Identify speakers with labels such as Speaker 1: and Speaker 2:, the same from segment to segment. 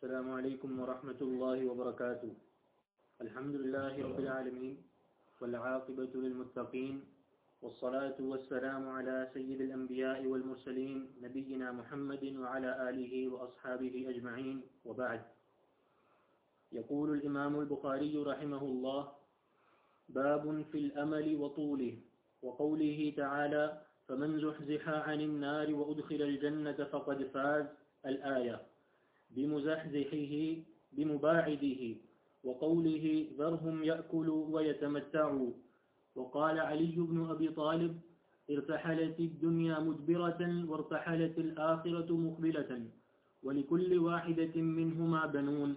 Speaker 1: السلام عليكم ورحمة الله وبركاته. الحمد لله رب العالمين والعاقبة للمتقين والصلاة والسلام على سيد الأنبياء والمرسلين نبينا محمد وعلى آله وأصحابه أجمعين وبعد. يقول الإمام البخاري رحمه الله باب في الأمل وطوله، وقوله تعالى فمن زحزح عن النار وأدخل الجنة فقد فاز الآية. بمزحزحه، بمباعده، وقوله ذرهم يأكلوا ويتمتعوا. وقال علي بن أبي طالب ارتحلت الدنيا مدبرة وارتحلت الآخرة مقبلة ولكل واحدة منهما بنون.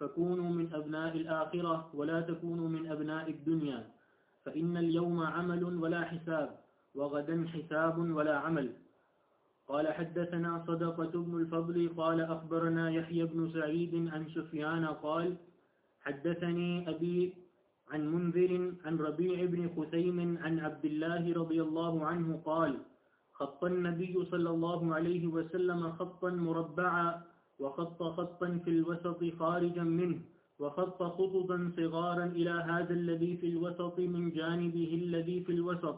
Speaker 1: فكونوا من أبناء الآخرة ولا تكونوا من أبناء الدنيا، فإن اليوم عمل ولا حساب، وغدا حساب ولا عمل. قال حدثنا صدقة بن الفضل قال أخبرنا يحيى بن سعيد عن سفيان قال حدثني أبي عن منذر عن ربيع بن خثيم عن عبد الله رضي الله عنه قال خط النبي صلى الله عليه وسلم خطا مربعا وخط خطا في الوسط خارجا منه وخط خططا صغارا إلى هذا الذي في الوسط من جانبه الذي في الوسط.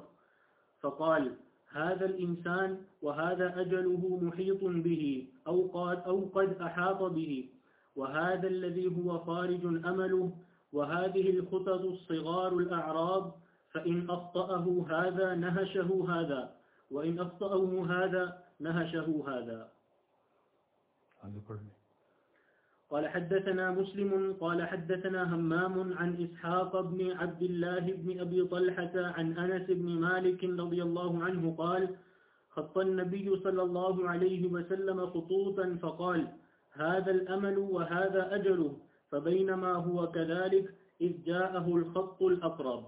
Speaker 1: فقال هذا الإنسان وهذا أجله محيط به أو قد, أو قد أحاط به. وهذا الذي هو خارج أمله. وهذه الخطط الصغار الأعراض. فإن أخطأه هذا نهشه هذا. وإن أخطأه هذا نهشه هذا. قال حدثنا مسلم، قال حدثنا همام عن إسحاق بن عبد الله بن أبي طلحة عن أنس بن مالك رضي الله عنه قال خط النبي صلى الله عليه وسلم خطوطا فقال هذا الأمل وهذا أجله فبينما هو كذلك إذ جاءه الخط الأقرب.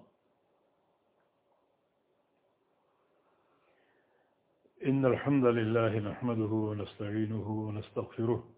Speaker 2: إن الحمد لله نحمده ونستعينه ونستغفره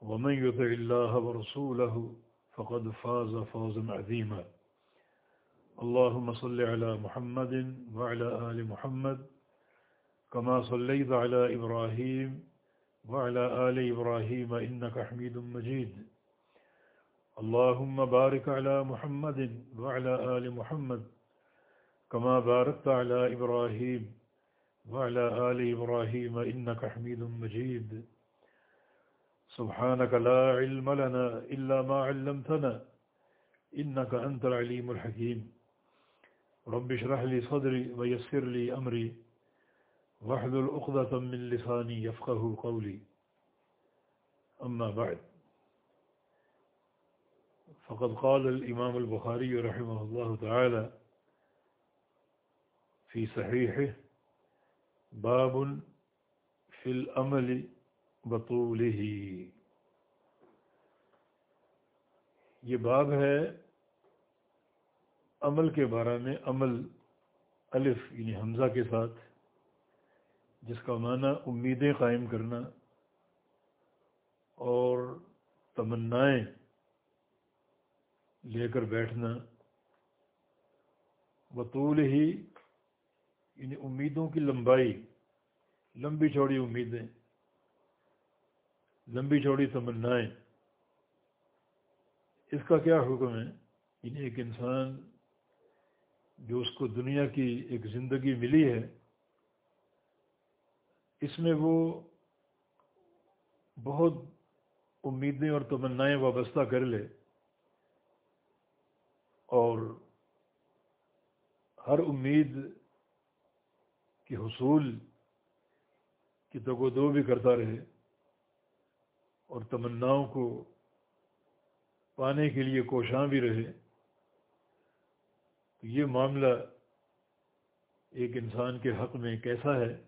Speaker 2: ومن يطع الله ورسوله فقد فاز فوزا عظيما. اللهم صل على محمد وعلى آل محمد كما صليت على إبراهيم وعلى آل إبراهيم إنك حميد مجيد. اللهم بارك على محمد وعلى آل محمد كما باركت على إبراهيم وعلى آل إبراهيم إنك حميد مجيد. سبحانك لا علم لنا إلا ما علمتنا إنك أنت العليم الحكيم. رب اشرح لي صدري ويسر لي أمري. واحلل عقدة من لساني يفقه قولي. أما بعد. فقد قال الإمام البخاري رحمه الله تعالى في صحيحه باب في الأمل بطوله یہ باب ہے عمل کے بارے میں، عمل الف یعنی حمزہ کے ساتھ، جس کا معنی امیدیں قائم کرنا اور تمنائیں لے کر بیٹھنا۔ بطول ہی یعنی امیدوں کی لمبائی، لمبی چوڑی امیدیں۔ لمبی چوڑی تمنائیں اس کا کیا حکم ہے؟ یعنی ایک انسان جو اس کو دنیا کی ایک زندگی ملی ہے، اس میں وہ بہت امیدیں اور تمنائیں وابستہ کر لے اور ہر امید کی حصول کی تو دو بھی کرتا رہے۔ اور تمناؤں کو پانے کے لیے کوشاں بھی رہے۔ تو یہ معاملہ ایک انسان کے حق میں کیسا ہے؟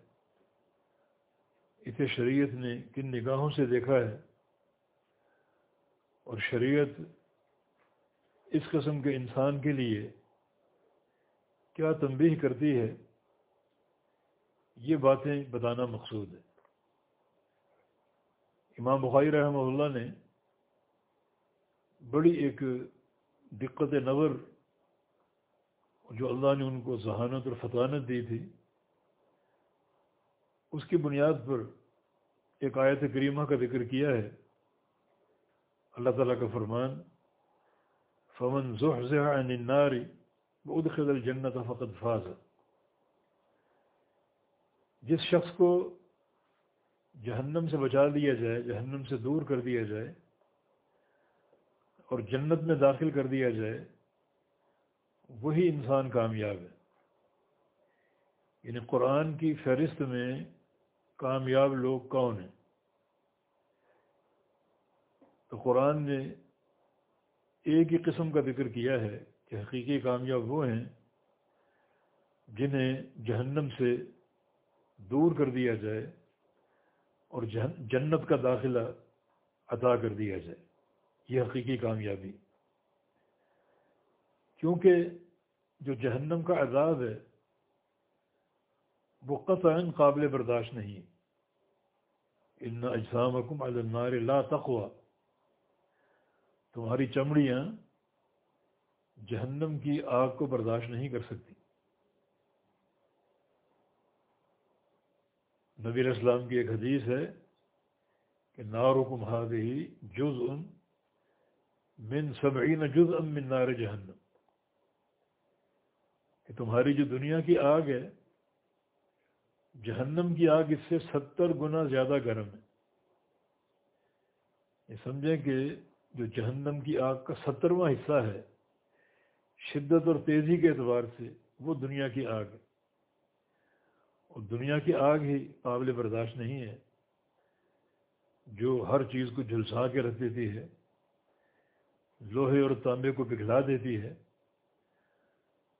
Speaker 2: اسے شریعت نے کن نگاہوں سے دیکھا ہے؟ اور شریعت اس قسم کے انسان کے لیے کیا تنبیہ کرتی ہے؟ یہ باتیں بتانا مقصود ہے۔ امام بخاری رحمہ اللہ نے بڑی ایک دقت نظر جو اللہ نے ان کو ذہانت اور فطانت دی تھی، اس کی بنیاد پر ایک آیت کریمہ کا ذکر کیا ہے۔ اللہ تعالیٰ کا فرمان، فمن عن النار ادخل الجنت فقط فاز۔ جس شخص کو جہنم سے بچا دیا جائے، جہنم سے دور کر دیا جائے اور جنت میں داخل کر دیا جائے، وہی انسان کامیاب ہے۔ یعنی قرآن کی فہرست میں کامیاب لوگ کون ہیں؟ تو قرآن نے ایک ہی قسم کا ذکر کیا ہے کہ حقیقی کامیاب وہ ہیں جنہیں جہنم سے دور کر دیا جائے اور جنت کا داخلہ عطا کر دیا جائے۔ یہ حقیقی کامیابی۔ کیونکہ جو جہنم کا عذاب ہے، وہ قطعا قابل برداشت نہیں۔ ان اجسام حکم النار لا تقوا تمہاری چمڑیاں جہنم کی آگ کو برداشت نہیں کر سکتی۔ نبی اسلام کی ایک حدیث ہے کہ نارکم ہی جز ان من سبعین جز ام من نار جہنم۔ کہ تمہاری جو دنیا کی آگ ہے، جہنم کی آگ اس سے ستر گنا زیادہ گرم ہے۔ یہ سمجھیں کہ جو جہنم کی آگ کا سترواں حصہ ہے، شدت اور تیزی کے اعتبار سے وہ دنیا کی آگ ہے۔ اور دنیا کی آگ ہی قابل برداشت نہیں ہے۔ جو ہر چیز کو جھلسا کے رکھ دیتی ہے، لوہے اور تانبے کو پگھلا دیتی ہے،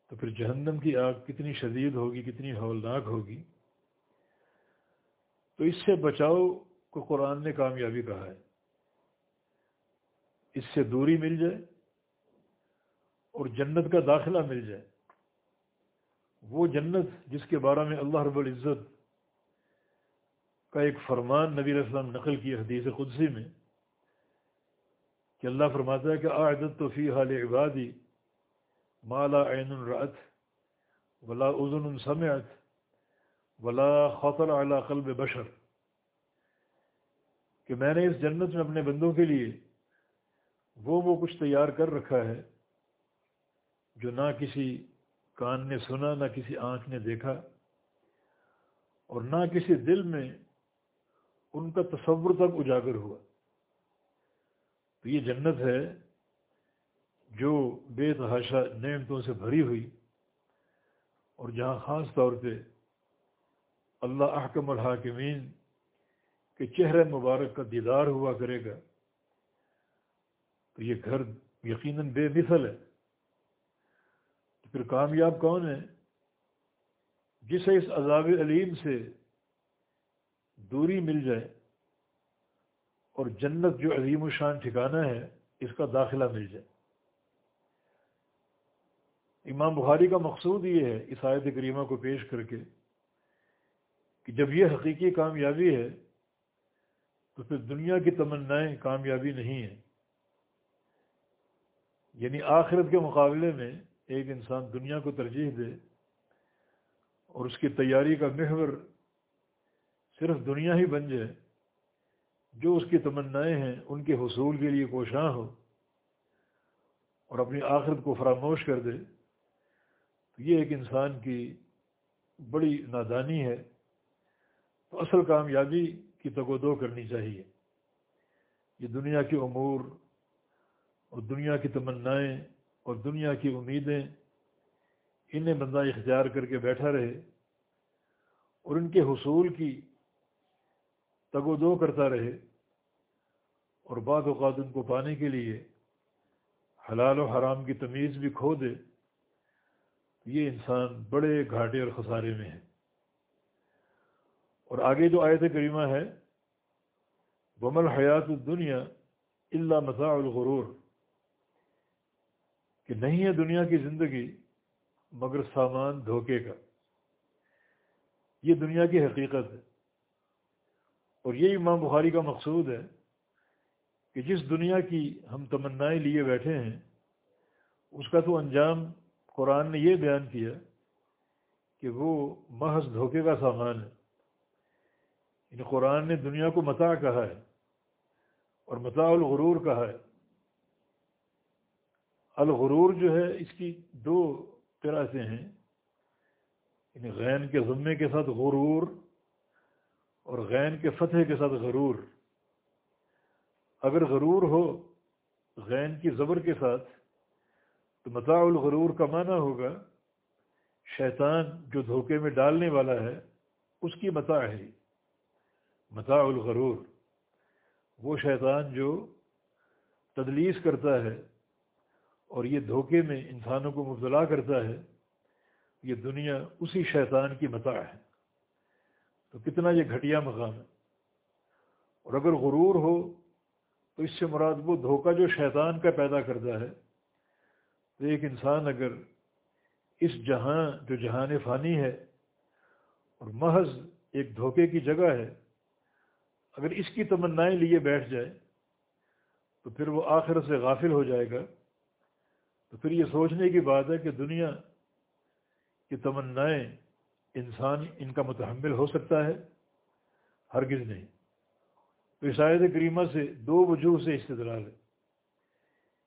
Speaker 2: تو پھر جہنم کی آگ کتنی شدید ہوگی، کتنی ہولناک ہوگی۔ تو اس سے بچاؤ کو قرآن نے کامیابی کہا ہے۔ اس سے دوری مل جائے اور جنت کا داخلہ مل جائے۔ وہ جنت جس کے بارے میں اللہ رب العزت کا ایک فرمان نبی السلام نقل کی حدیث قدسی میں کہ اللہ فرماتا ہے کہ آعدت تو فی حال عبادی مالا عین الرعت ولا اذن سمعت ولا خطر اعلیٰ قلب بشر کہ میں نے اس جنت میں اپنے بندوں کے لیے وہ وہ کچھ تیار کر رکھا ہے جو نہ کسی کان نے سنا، نہ کسی آنکھ نے دیکھا اور نہ کسی دل میں ان کا تصور تک اجاگر ہوا۔ تو یہ جنت ہے جو بے تحاشا نعمتوں سے بھری ہوئی اور جہاں خاص طور پہ اللہ احکم الحاکمین کے چہرے مبارک کا دیدار ہوا کرے گا، تو یہ گھر یقیناً بے مثل ہے۔ پھر کامیاب کون ہے جسے اس عذاب علیم سے دوری مل جائے اور جنت جو عظیم و شان ٹھکانا ہے، اس کا داخلہ مل جائے۔ امام بخاری کا مقصود یہ ہے، اس آیت کریمہ کو پیش کر کے کہ جب یہ حقیقی کامیابی ہے، تو پھر دنیا کی تمنائیں کامیابی نہیں ہیں۔ یعنی آخرت کے مقابلے میں ایک انسان دنیا کو ترجیح دے اور اس کی تیاری کا محور صرف دنیا ہی بن جائے، جو اس کی تمنائیں ہیں، ان کے حصول کے لیے کوشاں ہو اور اپنی آخرت کو فراموش کر دے، تو یہ ایک انسان کی بڑی نادانی ہے۔ تو اصل کامیابی کی تگو دو کرنی چاہیے۔ یہ دنیا کے امور اور دنیا کی تمنائیں اور دنیا کی امیدیں انہیں بندہ اختیار کر کے بیٹھا رہے اور ان کے حصول کی تگ و دو کرتا رہے اور بعض اوقات ان کو پانے کے لیے حلال و حرام کی تمیز بھی کھو دے، یہ انسان بڑے گھاٹے اور خسارے میں ہے۔ اور آگے جو آیت کریمہ ہے بمل حیات الدنیا اللہ مزاح الغرور کہ نہیں ہے دنیا کی زندگی مگر سامان دھوکے کا۔ یہ دنیا کی حقیقت ہے۔ اور یہ امام بخاری کا مقصود ہے کہ جس دنیا کی ہم تمنائیں لیے بیٹھے ہیں، اس کا تو انجام قرآن نے یہ بیان کیا کہ وہ محض دھوکے کا سامان ہے۔ یعنی قرآن نے دنیا کو متا کہا ہے اور متا الغرور کہا ہے۔ الغرور جو ہے، اس کی دو طرح سے ہیں۔ یعنی غین کے ضمے کے ساتھ غرور اور غین کے فتح کے ساتھ غرور۔ اگر غرور ہو غین کی زبر کے ساتھ، تو متاع الغرور کا معنی ہوگا، شیطان جو دھوکے میں ڈالنے والا ہے، اس کی متاع ہے۔ متاع الغرور۔ وہ شیطان جو تدلیس کرتا ہے اور یہ دھوکے میں انسانوں کو مبتلا کرتا ہے، یہ دنیا اسی شیطان کی متاع ہے۔ تو کتنا یہ گھٹیا مقام ہے۔ اور اگر غرور ہو، تو اس سے مراد وہ دھوکہ جو شیطان کا پیدا کرتا ہے۔ تو ایک انسان اگر اس جہاں جو جہان فانی ہے اور محض ایک دھوکے کی جگہ ہے، اگر اس کی تمنائیں لیے بیٹھ جائے، تو پھر وہ آخر سے غافل ہو جائے گا۔ تو پھر یہ سوچنے کی بات ہے کہ دنیا کی تمنائیں انسان ان کا متحمل ہو سکتا ہے، ہرگز نہیں۔ تو عیسائیت کریمہ سے دو وجوہ سے استدلال ہے۔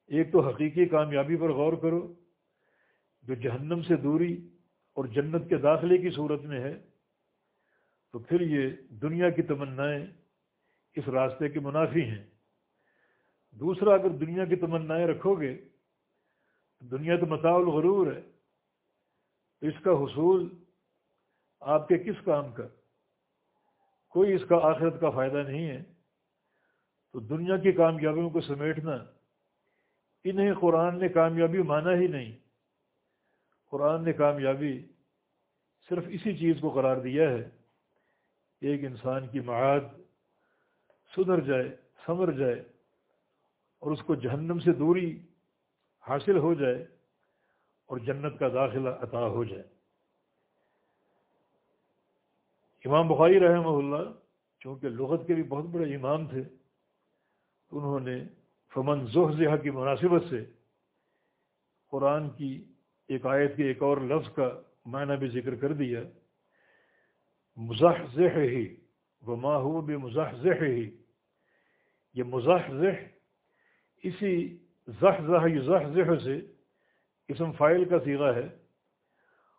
Speaker 2: ایک تو حقیقی کامیابی پر غور کرو، جو جہنم سے دوری اور جنت کے داخلے کی صورت میں ہے، تو پھر یہ دنیا کی تمنائیں اس راستے کے منافی ہیں۔ دوسرا، اگر دنیا کی تمنائیں رکھو گے دنیا تو متاع الغرور ہے۔ تو اس کا حصول آپ کے کس کام کا؟ کوئی اس کا آخرت کا فائدہ نہیں ہے۔ تو دنیا کی کامیابیوں کو سمیٹنا، انہیں قرآن نے کامیابی مانا ہی نہیں۔ قرآن نے کامیابی صرف اسی چیز کو قرار دیا ہے۔ ایک انسان کی معاد سدھر جائے، سمر جائے اور اس کو جہنم سے دوری حاصل ہو جائے اور جنت کا داخلہ عطا ہو جائے۔ امام بخاری رحمہ اللہ چونکہ لغت کے بھی بہت بڑے امام تھے، انہوں نے فمن ذہا کی مناسبت سے قرآن کی ایک آیت کے ایک اور لفظ کا معنی بھی ذکر کر دیا۔ مزاح ذہ ہی وہ ماہو بھی مزاح ہی یہ مزاح اسی زح زح زح زح سے اسم فائل کا سیغہ ہے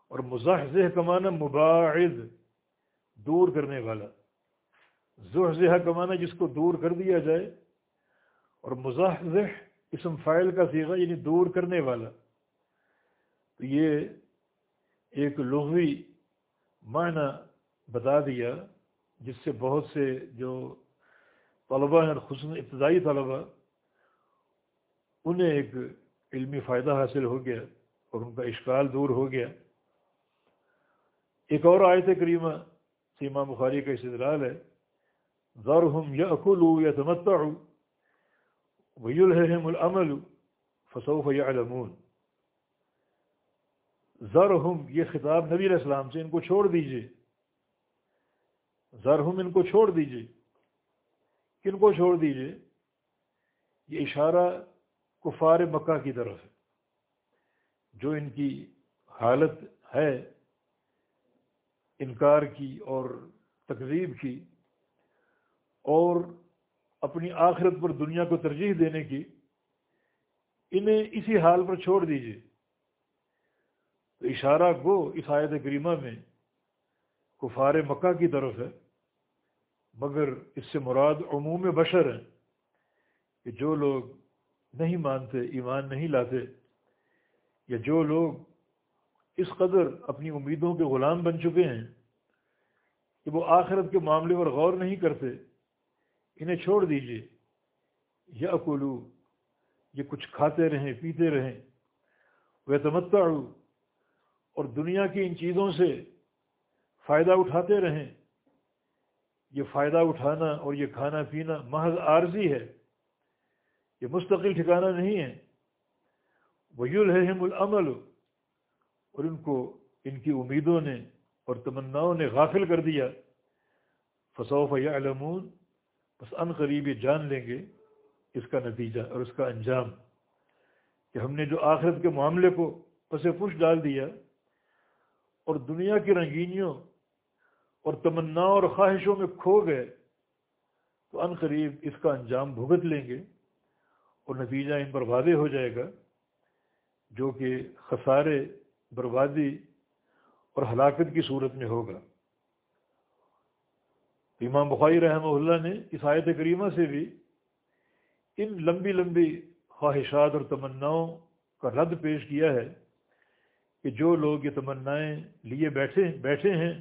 Speaker 2: اور مزاح کا معنی مباعد، دور کرنے والا۔ ذہ کا معنی جس کو دور کر دیا جائے اور مزاح اسم فائل کا سیغہ یعنی دور کرنے والا۔ تو یہ ایک لغوی معنی بتا دیا، جس سے بہت سے جو طلبہ ہیں، خصوصاً ابتدائی طلبہ انہیں ایک علمی فائدہ حاصل ہو گیا اور ان کا اشکال دور ہو گیا۔ ایک اور آیت کریمہ سیما بخاری کا استدلال ہے ذر ہم یا اقول یا وہی الحم العمل فصوف یا علمون ذر ہم یہ خطاب نبی علیہ السلام سے ان کو چھوڑ دیجیے ذر ہم ان کو چھوڑ دیجیے کن کو چھوڑ دیجیے یہ اشارہ کفار مکہ کی طرف ہے جو ان کی حالت ہے، انکار کی اور تقزیب کی، اور اپنی آخرت پر دنیا کو ترجیح دینے کی، انہیں اسی حال پر چھوڑ دیجیے تو اشارہ گو اس آیت کریمہ میں کفار مکہ کی طرف ہے، مگر اس سے مراد عموم بشر ہیں کہ جو لوگ نہیں مانتے، ایمان نہیں لاتے، یا جو لوگ اس قدر اپنی امیدوں کے غلام بن چکے ہیں کہ وہ آخرت کے معاملے پر غور نہیں کرتے، انہیں چھوڑ دیجیے یا اکولو یہ کچھ کھاتے رہیں، پیتے رہیں۔ وہ تمتا اور دنیا کی ان چیزوں سے فائدہ اٹھاتے رہیں۔ یہ فائدہ اٹھانا اور یہ کھانا پینا محض عارضی ہے۔ یہ مستقل ٹھکانہ نہیں ہے۔ وہ الحم العمل اور ان کو، ان کی امیدوں نے اور تمناؤں نے غافل کر دیا۔ فصوف یا علمون بس ان قریب یہ جان لیں گے اس کا نتیجہ اور اس کا انجام۔ کہ ہم نے جو آخرت کے معاملے کو پس پش ڈال دیا، اور دنیا کی رنگینیوں اور تمناؤں اور خواہشوں میں کھو گئے، تو ان قریب اس کا انجام بھگت لیں گے۔ اور نتیجہ ان پر واضح ہو جائے گا جو کہ خسارے، بربادی اور ہلاکت کی صورت میں ہوگا۔ امام بخاری رحمہ اللہ نے اس آیت کریمہ سے بھی ان لمبی لمبی خواہشات اور تمناؤں کا رد پیش کیا ہے کہ جو لوگ یہ تمنائیں لیے بیٹھے بیٹھے ہیں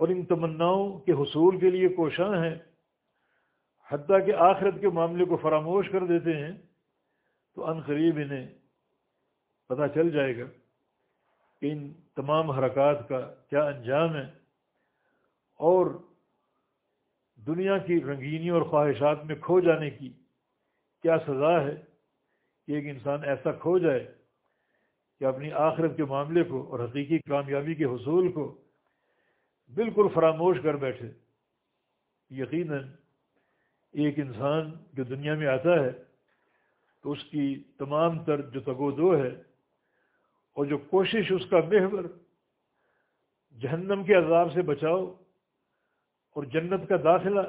Speaker 2: اور ان تمناؤں کے حصول کے لیے کوشاں ہیں حتیٰ کہ آخرت کے معاملے کو فراموش کر دیتے ہیں، تو ان قریب انہیں پتہ چل جائے گا کہ ان تمام حرکات کا کیا انجام ہے۔ اور دنیا کی رنگینی اور خواہشات میں کھو جانے کی کیا سزا ہے کہ ایک انسان ایسا کھو جائے کہ اپنی آخرت کے معاملے کو اور حقیقی کامیابی کے حصول کو بالکل فراموش کر بیٹھے۔ یقیناً ایک انسان جو دنیا میں آتا ہے تو اس کی تمام تر جو تگو دو ہے اور جو کوشش اس کا محور جہنم کے عذاب سے بچاؤ اور جنت کا داخلہ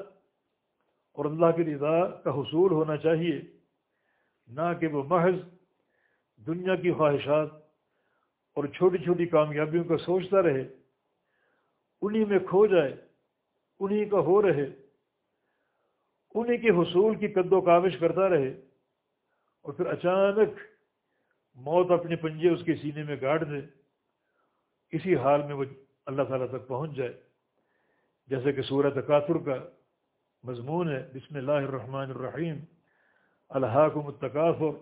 Speaker 2: اور اللہ کی رضا کا حصول ہونا چاہیے، نہ کہ وہ محض دنیا کی خواہشات اور چھوٹی چھوٹی کامیابیوں کا سوچتا رہے، انہی میں کھو جائے، انہی کا ہو رہے انہی کے حصول کی قد و کاوش کرتا رہے اور پھر اچانک موت اپنے پنجے اس کے سینے میں گاڑ دے، اسی حال میں وہ اللہ تعالیٰ تک پہنچ جائے۔ جیسے کہ سورت تکاثر کا مضمون ہے، بسم اللہ الرحمن الرحیم الحاکم التکاثر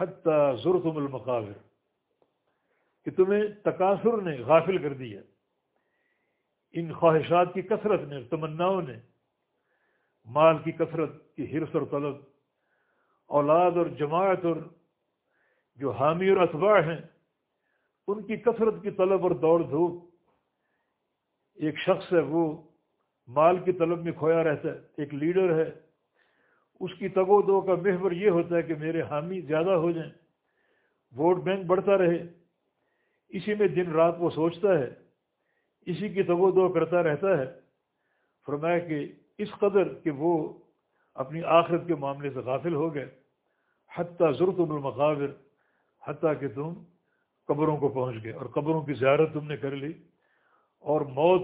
Speaker 2: حتیٰ ضرتم المقابر۔ کہ تمہیں تکاثر نے غافل کر دیا۔ ان خواہشات کی کثرت نے، تمناؤں نے مال کی کثرت، کی حرص اور طلب، اولاد اور جماعت اور جو حامی اور اتباع ہیں، ان کی کثرت، کی طلب اور دوڑ دھوپ، ایک شخص ہے، وہ مال کی طلب میں کھویا رہتا ہے، ایک لیڈر ہے، اس کی تگ و دو کا محور یہ ہوتا ہے کہ میرے حامی زیادہ ہو جائیں، ووٹ بینک بڑھتا رہے، اسی میں دن رات وہ سوچتا ہے، اسی کی تگ و دو کرتا رہتا ہے، فرمایا کہ اس قدر کہ وہ اپنی آخرت کے معاملے سے غافل ہو گئے۔ حتیٰ ضرورت المقابر، حتیٰ کہ تم قبروں کو پہنچ گئے اور قبروں کی زیارت تم نے کر لی اور موت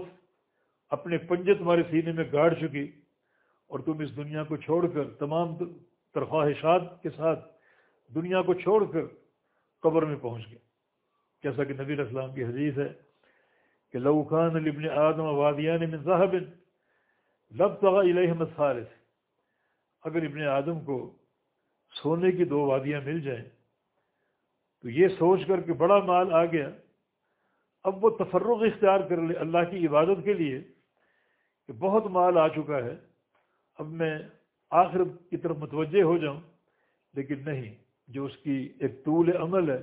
Speaker 2: اپنے پنجے تمہارے سینے میں گاڑ چکی اور تم اس دنیا کو چھوڑ کر تمام ترخواہشات کے ساتھ دنیا کو چھوڑ کر قبر میں پہنچ گئے۔ جیسا کہ نبی اسلام کی حدیث ہے کہ لوکان ابن آدم وادیان من صاحب لب تغا الحمد اگر ابن آدم کو سونے کی دو وادیاں مل جائیں، تو یہ سوچ کر کہ بڑا مال آ گیا۔ اب وہ تفرغ اختیار کر لے اللہ کی عبادت کے لیے کہ بہت مال آ چکا ہے۔ اب میں آخر کی طرف متوجہ ہو جاؤں، لیکن نہیں، جو اس کی ایک طول عمل ہے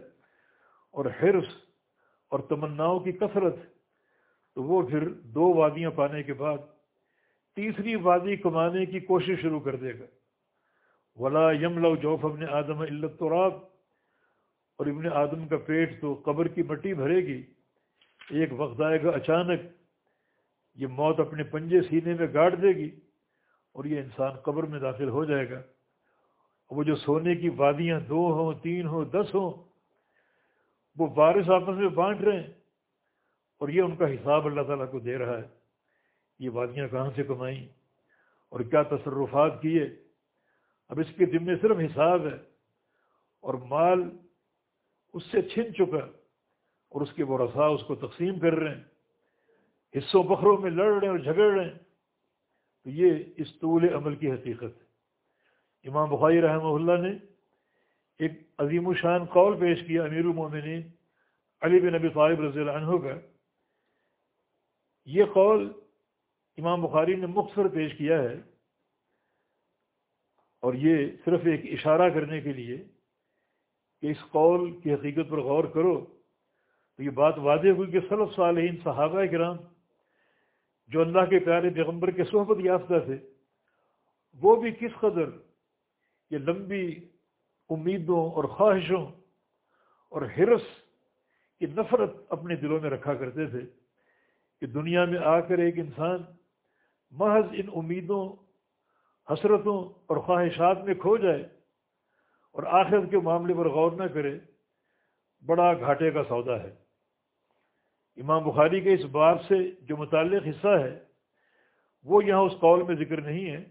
Speaker 2: اور حرص اور تمناؤں کی کثرت، تو وہ پھر دو وادیاں پانے کے بعد تیسری وادی کمانے کی کوشش شروع کر دے گا۔ ولا یم لو جوف ابن آدم علت اور ابن آدم کا پیٹ تو قبر کی مٹی بھرے گی۔ ایک وقت آئے گا اچانک۔ یہ موت اپنے پنجے سینے میں گاڑ دے گی اور یہ انسان قبر میں داخل ہو جائے گا۔ وہ جو سونے کی وادیاں دو ہوں، تین ہوں، دس ہوں، وہ بارش آپس میں بانٹ رہے ہیں۔ اور یہ ان کا حساب اللہ تعالیٰ کو دے رہا ہے۔ یہ وادیاں کہاں سے کمائیں اور کیا تصرفات کیے؟ اب اس کے ذمے صرف حساب ہے اور مال اس سے چھن چکا اور اس کے برسا اس کو تقسیم کر رہے ہیں۔ حصوں بخروں میں لڑ رہے ہیں اور جھگڑ رہے ہیں۔ تو یہ اس طول عمل کی حقیقت ہے۔ امام بخاری رحمہ اللہ نے ایک عظیم الشان قول پیش کیا امیر المومنین علی بن نبی طالب رضی اللہ عنہ کا۔ یہ قول امام بخاری نے مختصر پیش کیا ہے اور یہ صرف ایک اشارہ کرنے کے لیے کہ اس قول کی حقیقت پر غور کرو تو یہ بات واضح ہوئی کہ صلف صالحین صحابہ کرام جو اللہ کے پیارے پیغمبر کے صحبت یافتہ تھے، وہ بھی کس قدر یہ لمبی امیدوں اور خواہشوں اور حرس کی نفرت اپنے دلوں میں رکھا کرتے تھے کہ دنیا میں آ کر ایک انسان محض ان امیدوں، حسرتوں اور خواہشات میں کھو جائے اور آخرت کے معاملے پر غور نہ کرے، بڑا گھاٹے کا سودا ہے۔ امام بخاری کے اس باب سے جو متعلق حصہ ہے، وہ یہاں اس قول میں ذکر نہیں ہے۔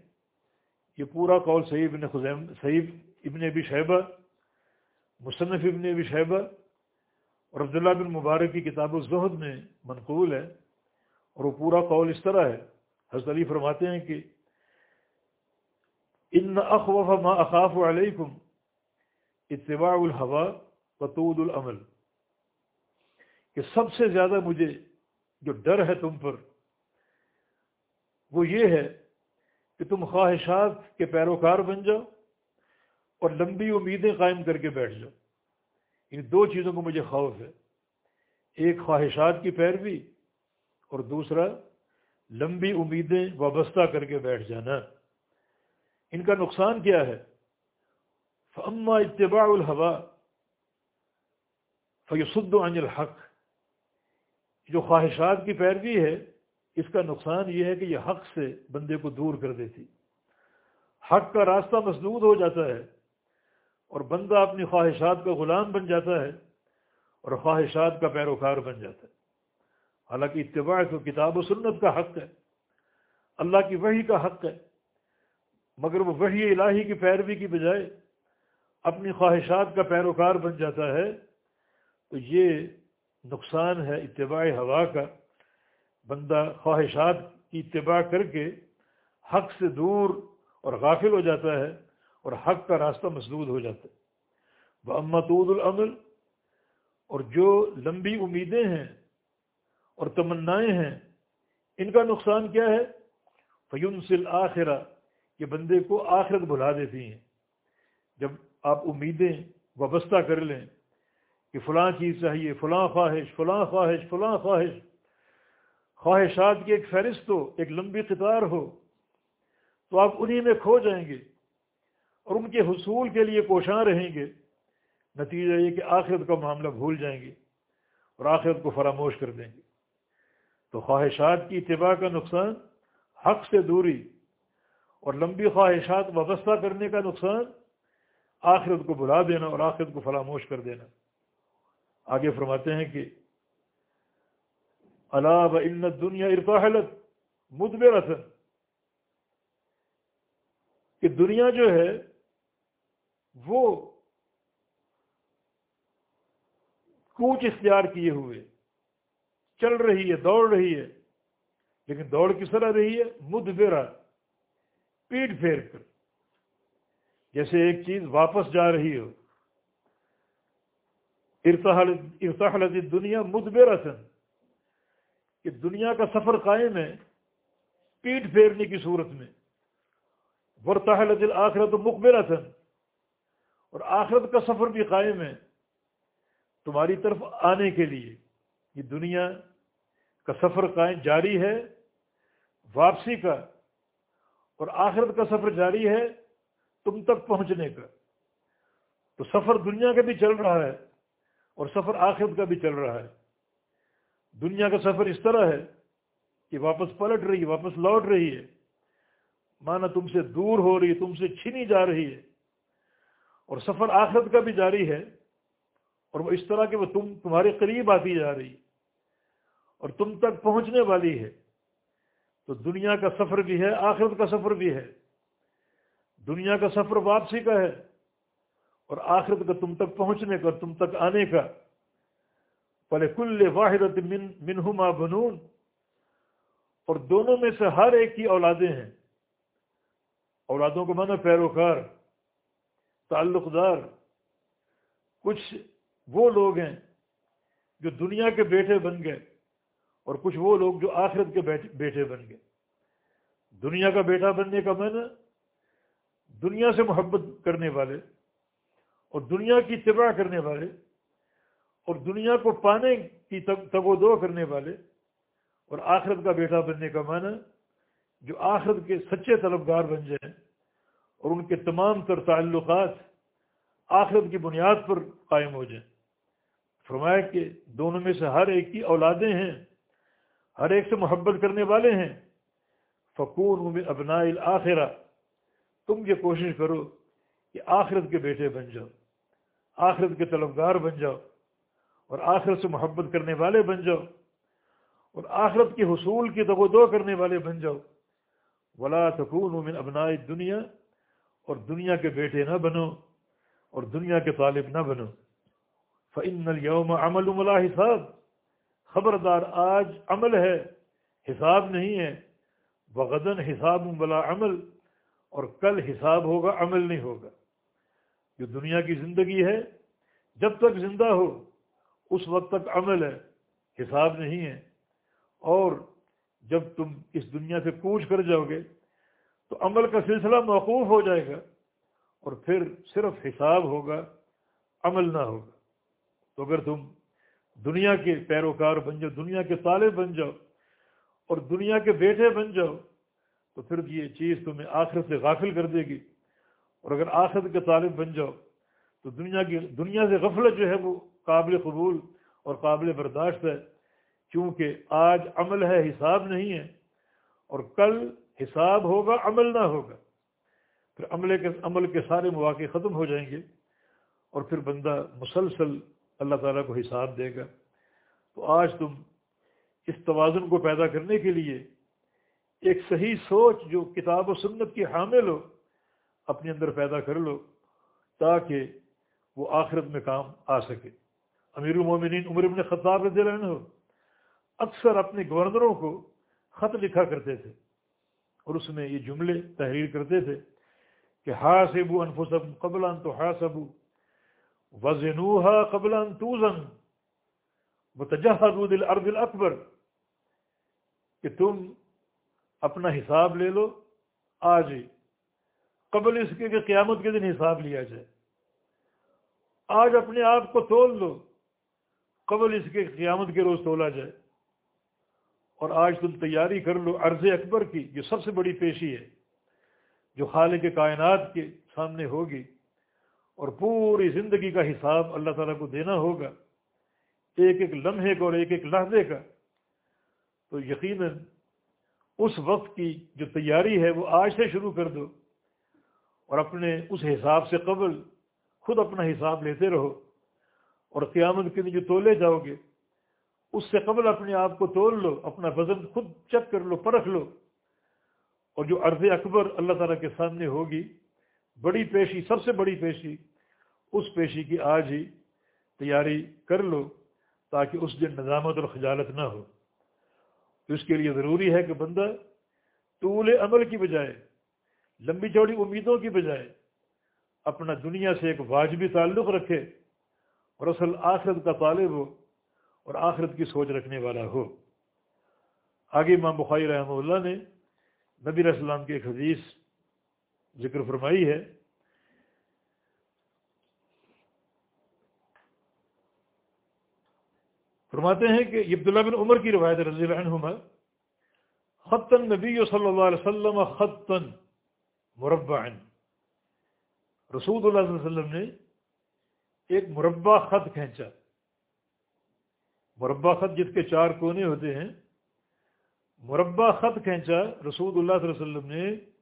Speaker 2: یہ پورا قول صحیح ابن خزیم، صحیح ابن ابی شہبہ مصنف ابن ابی شہبہ اور عبداللہ بن مبارک کی کتاب الزہد میں منقول ہے اور وہ پورا قول اس طرح ہے۔ حضرت علی فرماتے ہیں کہ ان اخوف ما اخاف علیکم اتباع الحوا وطود العمل کہ سب سے زیادہ مجھے جو ڈر ہے تم پر، وہ یہ ہے کہ تم خواہشات کے پیروکار بن جاؤ اور لمبی امیدیں قائم کر کے بیٹھ جاؤ۔ ان دو چیزوں کو مجھے خوف ہے، ایک خواہشات کی پیروی اور دوسرا لمبی امیدیں وابستہ کر کے بیٹھ جانا۔ ان کا نقصان کیا ہے؟ فما اتباع الحوا فیسد عن الحق۔ جو خواہشات کی پیروی ہے، اس کا نقصان یہ ہے کہ یہ حق سے بندے کو دور کر دیتی۔ حق کا راستہ مسدود ہو جاتا ہے اور بندہ اپنی خواہشات کا غلام بن جاتا ہے اور خواہشات کا پیروکار بن جاتا ہے۔ حالانکہ اتباع تو کتاب و سنت کا حق ہے، اللہ کی وحی کا حق ہے، مگر وہ وحی الہی کی پیروی کی بجائے اپنی خواہشات کا پیروکار بن جاتا ہے۔ تو یہ نقصان ہے اتباع ہوا کا۔ بندہ خواہشات کی اتباع کر کے حق سے دور اور غافل ہو جاتا ہے اور حق کا راستہ مسدود ہو جاتا ہے۔ وہ امتود العمل اور جو لمبی امیدیں ہیں اور تمنائیں ہیں۔ ان کا نقصان کیا ہے؟ فیون سل آخرہ یہ بندے کو آخرت بھلا دیتی ہیں۔ جب آپ امیدیں وابستہ کر لیں کہ فلاں چیز چاہیے، فلاں خواہش فلاں خواہش فلاں خواہش، خواہشات کی ایک فہرست ہو، ایک لمبی قطار ہو، تو آپ انہی میں کھو جائیں گے اور ان کے حصول کے لیے کوشاں رہیں گے۔ نتیجہ یہ کہ آخرت کا معاملہ بھول جائیں گے اور آخرت کو فراموش کر دیں گے۔ تو خواہشات کی اتباع کا نقصان حق سے دوری اور لمبی خواہشات وابستہ کرنے کا نقصان آخرت کو بلا دینا اور آخرت کو فراموش کر دینا۔ آگے فرماتے ہیں کہ اللہ و ان دنیا ارفاحلت مدبر اثر کہ دنیا جو ہے وہ کوچ اختیار کیے ہوئے چل رہی ہے، دوڑ رہی ہے۔ لیکن دوڑ کس طرح رہی ہے؟ مدبرا پیٹ پھیر کر۔ جیسے ایک چیز واپس جا رہی ہو۔ ارتحل دنیا مدبر اصن کہ دنیا کا سفر قائم ہے پیٹ پھیرنے کی صورت میں۔ ورتحل آخرت مقبر اور آخرت کا سفر بھی قائم ہے۔ تمہاری طرف آنے کے لیے یہ دنیا کا سفر قائم جاری ہے، واپسی کا اور آخرت کا سفر جاری ہے تم تک پہنچنے کا۔ تو سفر دنیا کا بھی چل رہا ہے اور سفر آخرت کا بھی چل رہا ہے۔ دنیا کا سفر اس طرح ہے کہ واپس پلٹ رہی ہے، واپس لوٹ رہی ہے۔ مانا تم سے دور ہو رہی ہے، تم سے چھینی جا رہی ہے۔ اور سفر آخرت کا بھی جاری ہے اور وہ اس طرح کہ وہ تم، تمہارے قریب آتی جا رہی اور تم تک پہنچنے والی ہے۔ تو دنیا کا سفر بھی ہے، آخرت کا سفر بھی ہے۔ دنیا کا سفر واپسی کا ہے اور آخرت کا تم تک پہنچنے کا اور تم تک آنے کا۔ پلے کل واحد من منہما بنون۔ اور دونوں میں سے ہر ایک کی اولادیں ہیں۔ اولادوں کو مانا پیروکار تعلق دار کچھ وہ لوگ ہیں جو دنیا کے بیٹے بن گئے۔ اور کچھ وہ لوگ جو آخرت کے بیٹے بن گئے۔ دنیا کا بیٹا بننے کا معنی دنیا سے محبت کرنے والے اور دنیا کی اتباع کرنے والے اور دنیا کو پانے کی تگ و دو کرنے والے اور آخرت کا بیٹا بننے کا معنی جو آخرت کے سچے طلبگار بن جائیں اور ان کے تمام تر تعلقات آخرت کی بنیاد پر قائم ہو جائیں۔ فرمایا کہ دونوں میں سے ہر ایک کی اولادیں ہیں۔ ہر ایک سے محبت کرنے والے ہیں۔ فکون میں ابنا الآخرہ تم یہ کوشش کرو کہ آخرت کے بیٹے بن جاؤ، آخرت کے طلبگار بن جاؤ اور آخرت سے محبت کرنے والے بن جاؤ اور آخرت کے حصول کی دو دو کرنے والے بن جاؤ۔ ولا تکون من ابنا دنیا اور دنیا کے بیٹے نہ بنو اور دنیا کے طالب نہ بنو۔ فن الوم عمل ملا حساب خبردار آج عمل ہے، حساب نہیں ہے۔ بغدن حساب بلا عمل، اور کل حساب ہوگا، عمل نہیں ہوگا۔ جو دنیا کی زندگی ہے، جب تک زندہ ہو، اس وقت تک عمل ہے، حساب نہیں ہے۔ اور جب تم اس دنیا سے کوچ کر جاؤ گے، تو عمل کا سلسلہ موقوف ہو جائے گا، اور پھر صرف حساب ہوگا، عمل نہ ہوگا۔ تو اگر تم دنیا کے پیروکار بن جاؤ، دنیا کے طالب بن جاؤ اور دنیا کے بیٹے بن جاؤ، تو پھر یہ چیز تمہیں آخرت سے غافل کر دے گی۔ اور اگر آخرت کے طالب بن جاؤ، تو دنیا کی، دنیا سے غفلت جو ہے وہ قابل قبول اور قابل برداشت ہے، کیونکہ آج عمل ہے، حساب نہیں ہے اور کل حساب ہوگا، عمل نہ ہوگا۔ پھر عمل کے عمل کے سارے مواقع ختم ہو جائیں گے اور پھر بندہ مسلسل اللہ تعالیٰ کو حساب دے گا۔ تو آج تم اس توازن کو پیدا کرنے کے لیے ایک صحیح سوچ جو کتاب و سنت کی حامل ہو، اپنے اندر پیدا کر لو تاکہ وہ آخرت میں کام آ سکے۔ امیر المومنین عمر ابن خطاب رضی اللہ عنہ اکثر اپنے گورنروں کو خط لکھا کرتے تھے اور اس میں یہ جملے تحریر کرتے تھے کہ ہا سبو انفسم قبل ان تو ہا سبو وزنوہا قبل ان توزن. متجہد الارض الاکبر کہ تم اپنا حساب لے لو. آج ہی قبل اس کے کہ قیامت کے دن حساب لیا جائے. آج اپنے آپ کو تول لو. قبل اس کے قیامت کے روز تولا جائے. اور آج تم تیاری کر لو عرض اکبر کی، جو سب سے بڑی پیشی ہے، جو خالق کائنات کے سامنے ہوگی. اور پوری زندگی کا حساب اللہ تعالیٰ کو دینا ہوگا ایک ایک لمحے کا اور ایک ایک لحظے کا۔ تو یقیناً اس وقت کی جو تیاری ہے وہ آج سے شروع کر دو اور اپنے اس حساب سے قبل خود اپنا حساب لیتے رہو اور قیامت کے دن جو تولے جاؤ گے، اس سے قبل اپنے آپ کو تول لو، اپنا وزن خود چیک کر لو، پرکھ لو اور جو عرض اکبر اللہ تعالیٰ کے سامنے ہوگی بڑی پیشی، سب سے بڑی پیشی، اس پیشی کی آج ہی تیاری کر لو تاکہ اس دن نظامت اور خجالت نہ ہو۔ تو اس کے لیے ضروری ہے کہ بندہ طول عمل کی بجائے، لمبی چوڑی امیدوں کی بجائے اپنا دنیا سے ایک واجبی تعلق رکھے اور اصل آخرت کا طالب ہو اور آخرت کی سوچ رکھنے والا ہو۔ آگے امام بخاری رحمہ اللہ نے نبی السلام کی ایک حدیث ذکر فرمائی ہے۔ فرماتے ہیں کہ عبداللہ بن عمر کی روایت رضی اللہ عنہما۔ خطن نبی صلی اللہ علیہ وسلم خطن مربع رسول اللہ صلی اللہ علیہ وسلم نے ایک مربع خط کھینچا۔ مربع خط جس کے چار کونے ہوتے ہیں۔ مربع خط کھینچا۔ رسول اللہ صلی اللہ علیہ وسلم نے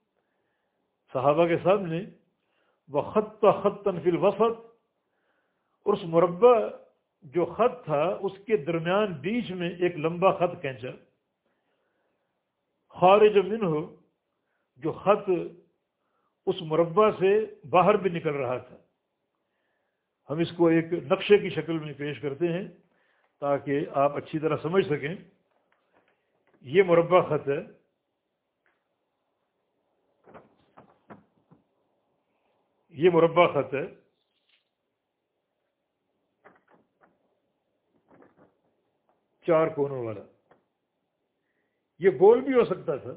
Speaker 2: صحابہ کے سامنے وہ خط خط تنفیل وسط اور اس مربع جو خط تھا، اس کے درمیان بیچ میں ایک لمبا خط کھینچا۔ خارج من ہو جو خط اس مربع سے باہر بھی نکل رہا تھا۔ ہم اس کو ایک نقشے کی شکل میں پیش کرتے ہیں تاکہ آپ اچھی طرح سمجھ سکیں۔ یہ مربع خط ہے۔ یہ مربع خط ہے۔ چار کونوں والا۔ یہ گول بھی ہو سکتا تھا،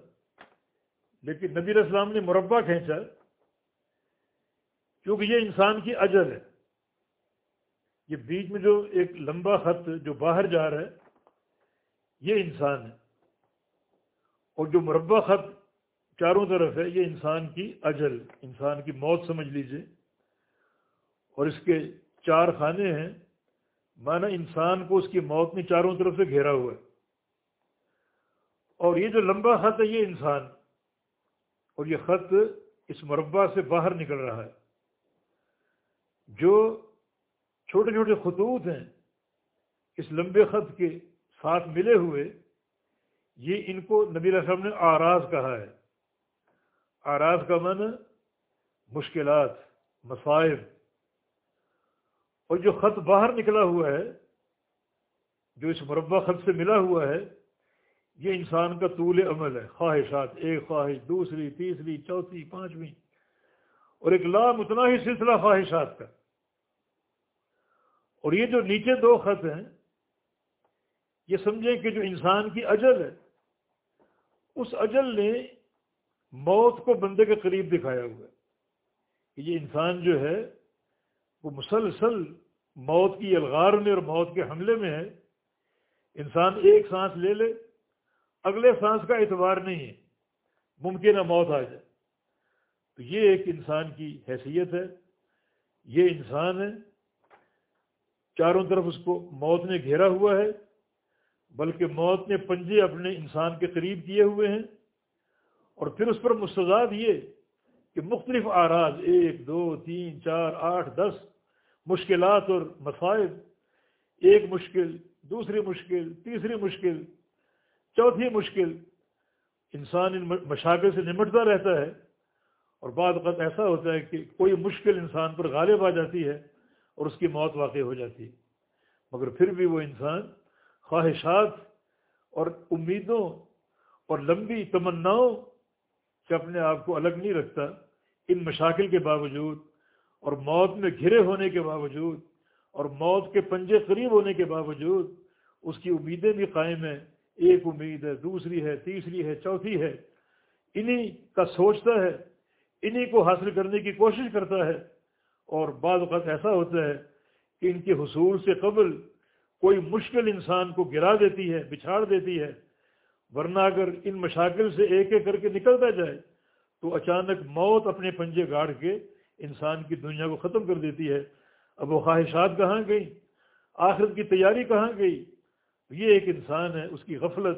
Speaker 2: لیکن نبی اسلام نے مربع کھینچا۔ کیونکہ یہ انسان کی اجل ہے۔ یہ بیچ میں جو ایک لمبا خط جو باہر جا رہا ہے، یہ انسان ہے۔ اور جو مربع خط چاروں طرف ہے، یہ انسان کی اجل، انسان کی موت سمجھ لیجیے۔ اور اس کے چار خانے ہیں مانا انسان کو اس کی موت نے چاروں طرف سے گھیرا ہوا ہے۔ اور یہ جو لمبا خط ہے، یہ انسان۔ اور یہ خط اس مربع سے باہر نکل رہا ہے۔ جو چھوٹے چھوٹے خطوط ہیں، اس لمبے خط کے ساتھ ملے ہوئے، یہ ان کو نبی صاحب نے آراز کہا ہے۔ آراز کا من، مشکلات، مصائب۔ اور جو خط باہر نکلا ہوا ہے، جو اس مربع خط سے ملا ہوا ہے، یہ انسان کا طول عمل ہے، خواہشات، ایک خواہش، دوسری، تیسری، چوتھی، پانچویں۔ اور ایک لامتناہی سلسلہ خواہشات کا۔ اور یہ جو نیچے دو خط ہیں، یہ سمجھیں کہ جو انسان کی اجل ہے، اس اجل نے موت کو بندے کے قریب دکھایا ہوا ہے کہ یہ انسان جو ہے، وہ مسلسل موت کی الغار میں اور موت کے حملے میں ہے۔ انسان ایک سانس لے لے، اگلے سانس کا اعتبار نہیں ہے۔ ممکن ہے موت آ جائے۔ تو یہ ایک انسان کی حیثیت ہے۔ یہ انسان ہے۔ چاروں طرف اس کو موت نے گھیرا ہوا ہے، بلکہ موت نے پنجے اپنے انسان کے قریب کیے ہوئے ہیں۔ اور پھر اس پر مستضاد یہ کہ مختلف آراز، ایک، دو، تین، چار، آٹھ، دس مشکلات اور مسائب ایک مشکل، دوسری مشکل، تیسری مشکل، چوتھی مشکل، انسان ان مشاغل سے نمٹتا رہتا ہے اور بعض وقت ایسا ہوتا ہے کہ کوئی مشکل انسان پر غالب آ جاتی ہے اور اس کی موت واقع ہو جاتی ہے۔ مگر پھر بھی وہ انسان خواہشات اور امیدوں اور لمبی تمناؤں سے اپنے آپ کو الگ نہیں رکھتا، ان مشاکل کے باوجود اور موت میں گھرے ہونے کے باوجود اور موت کے پنجے قریب ہونے کے باوجود، اس کی امیدیں بھی قائم ہیں۔ ایک امید ہے، دوسری ہے، تیسری ہے، چوتھی ہے۔ انہی کا سوچتا ہے، انہی کو حاصل کرنے کی کوشش کرتا ہے۔ اور بعض وقت ایسا ہوتا ہے کہ ان کے حصول سے قبل کوئی مشکل انسان کو گرا دیتی ہے، بچھاڑ دیتی ہے۔ ورنہ اگر ان مشاکل سے ایک ایک کر کے نکلتا جائے، تو اچانک موت اپنے پنجے گاڑ کے انسان کی دنیا کو ختم کر دیتی ہے۔ اب وہ خواہشات کہاں گئی آخرت کی تیاری کہاں گئی؟ یہ ایک انسان ہے، اس کی غفلت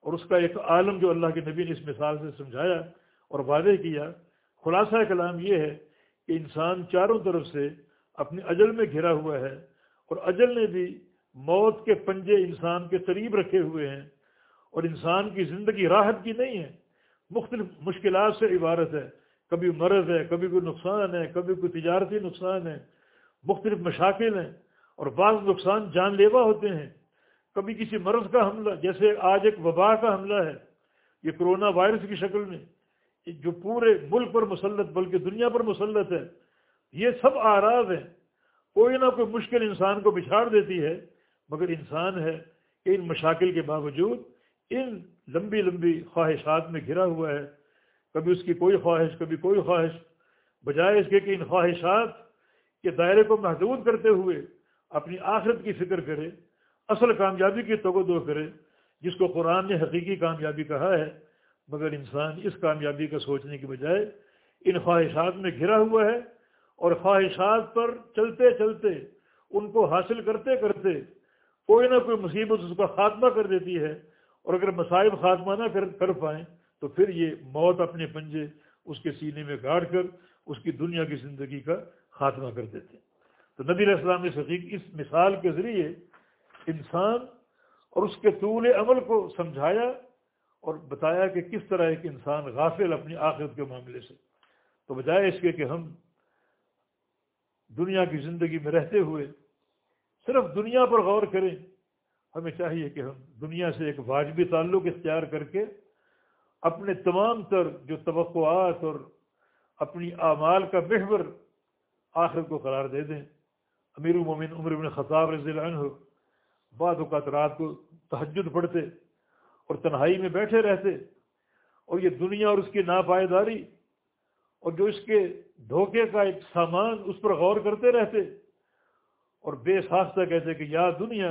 Speaker 2: اور اس کا ایک عالم جو اللہ کے نبی نے اس مثال سے سمجھایا اور وعدے کیا۔ خلاصہ کلام یہ ہے کہ انسان چاروں طرف سے اپنے اجل میں گھرا ہوا ہے اور اجل نے بھی موت کے پنجے انسان کے قریب رکھے ہوئے ہیں۔ اور انسان کی زندگی راحت کی نہیں ہے۔ مختلف مشکلات سے عبارت ہے۔ کبھی مرض ہے، کبھی کوئی نقصان ہے، کبھی کوئی تجارتی نقصان ہے۔ مختلف مشاکل ہیں اور بعض نقصان جان لیوا ہوتے ہیں۔ کبھی کسی مرض کا حملہ، جیسے آج ایک وبا کا حملہ ہے، یہ کرونا وائرس کی شکل میں جو پورے ملک پر مسلط، بلکہ دنیا پر مسلط ہے، یہ سب آراز ہیں۔ کوئی نہ کوئی مشکل انسان کو بچھاڑ دیتی ہے، مگر انسان ہے کہ ان مشاکل کے باوجود ان لمبی لمبی خواہشات میں گھرا ہوا ہے۔ کبھی اس کی کوئی خواہش، کبھی کوئی خواہش۔ بجائے اس کے کہ ان خواہشات کے دائرے کو محدود کرتے ہوئے اپنی آخرت کی فکر کرے، اصل کامیابی کی توقع دو کرے، جس کو قرآن نے حقیقی کامیابی کہا ہے، مگر انسان اس کامیابی کا سوچنے کے بجائے ان خواہشات میں گھرا ہوا ہے اور خواہشات پر چلتے چلتے، ان کو حاصل کرتے کرتے کوئی نہ کوئی مصیبت اس کا خاتمہ کر دیتی ہے۔ اور اگر مصائب خاتمہ نہ کر کر پائیں، تو پھر یہ موت اپنے پنجے اس کے سینے میں گاڑ کر اس کی دنیا کی زندگی کا خاتمہ کر دیتے ہیں۔ تو نبی علیہ السلام نے اس مثال کے ذریعے انسان اور اس کے طول عمل کو سمجھایا اور بتایا کہ کس طرح ایک انسان غافل اپنی آخرت کے معاملے سے۔ تو بجائے اس کے کہ ہم دنیا کی زندگی میں رہتے ہوئے صرف دنیا پر غور کریں ہمیں چاہیے کہ ہم دنیا سے ایک واجبی تعلق اختیار کر کے اپنے تمام تر جو توقعات اور اپنی اعمال کا محور آخر کو قرار دے دیں۔ امیر المومن عمر بن خطاب رضی اللہ عنہ بعض اوقات رات کو تحجد پڑھتے اور تنہائی میں بیٹھے رہتے اور یہ دنیا اور اس کی ناپائیداری اور جو اس کے دھوکے کا ایک سامان اس پر غور کرتے رہتے اور بے ساختہ کہتے کہ یا دنیا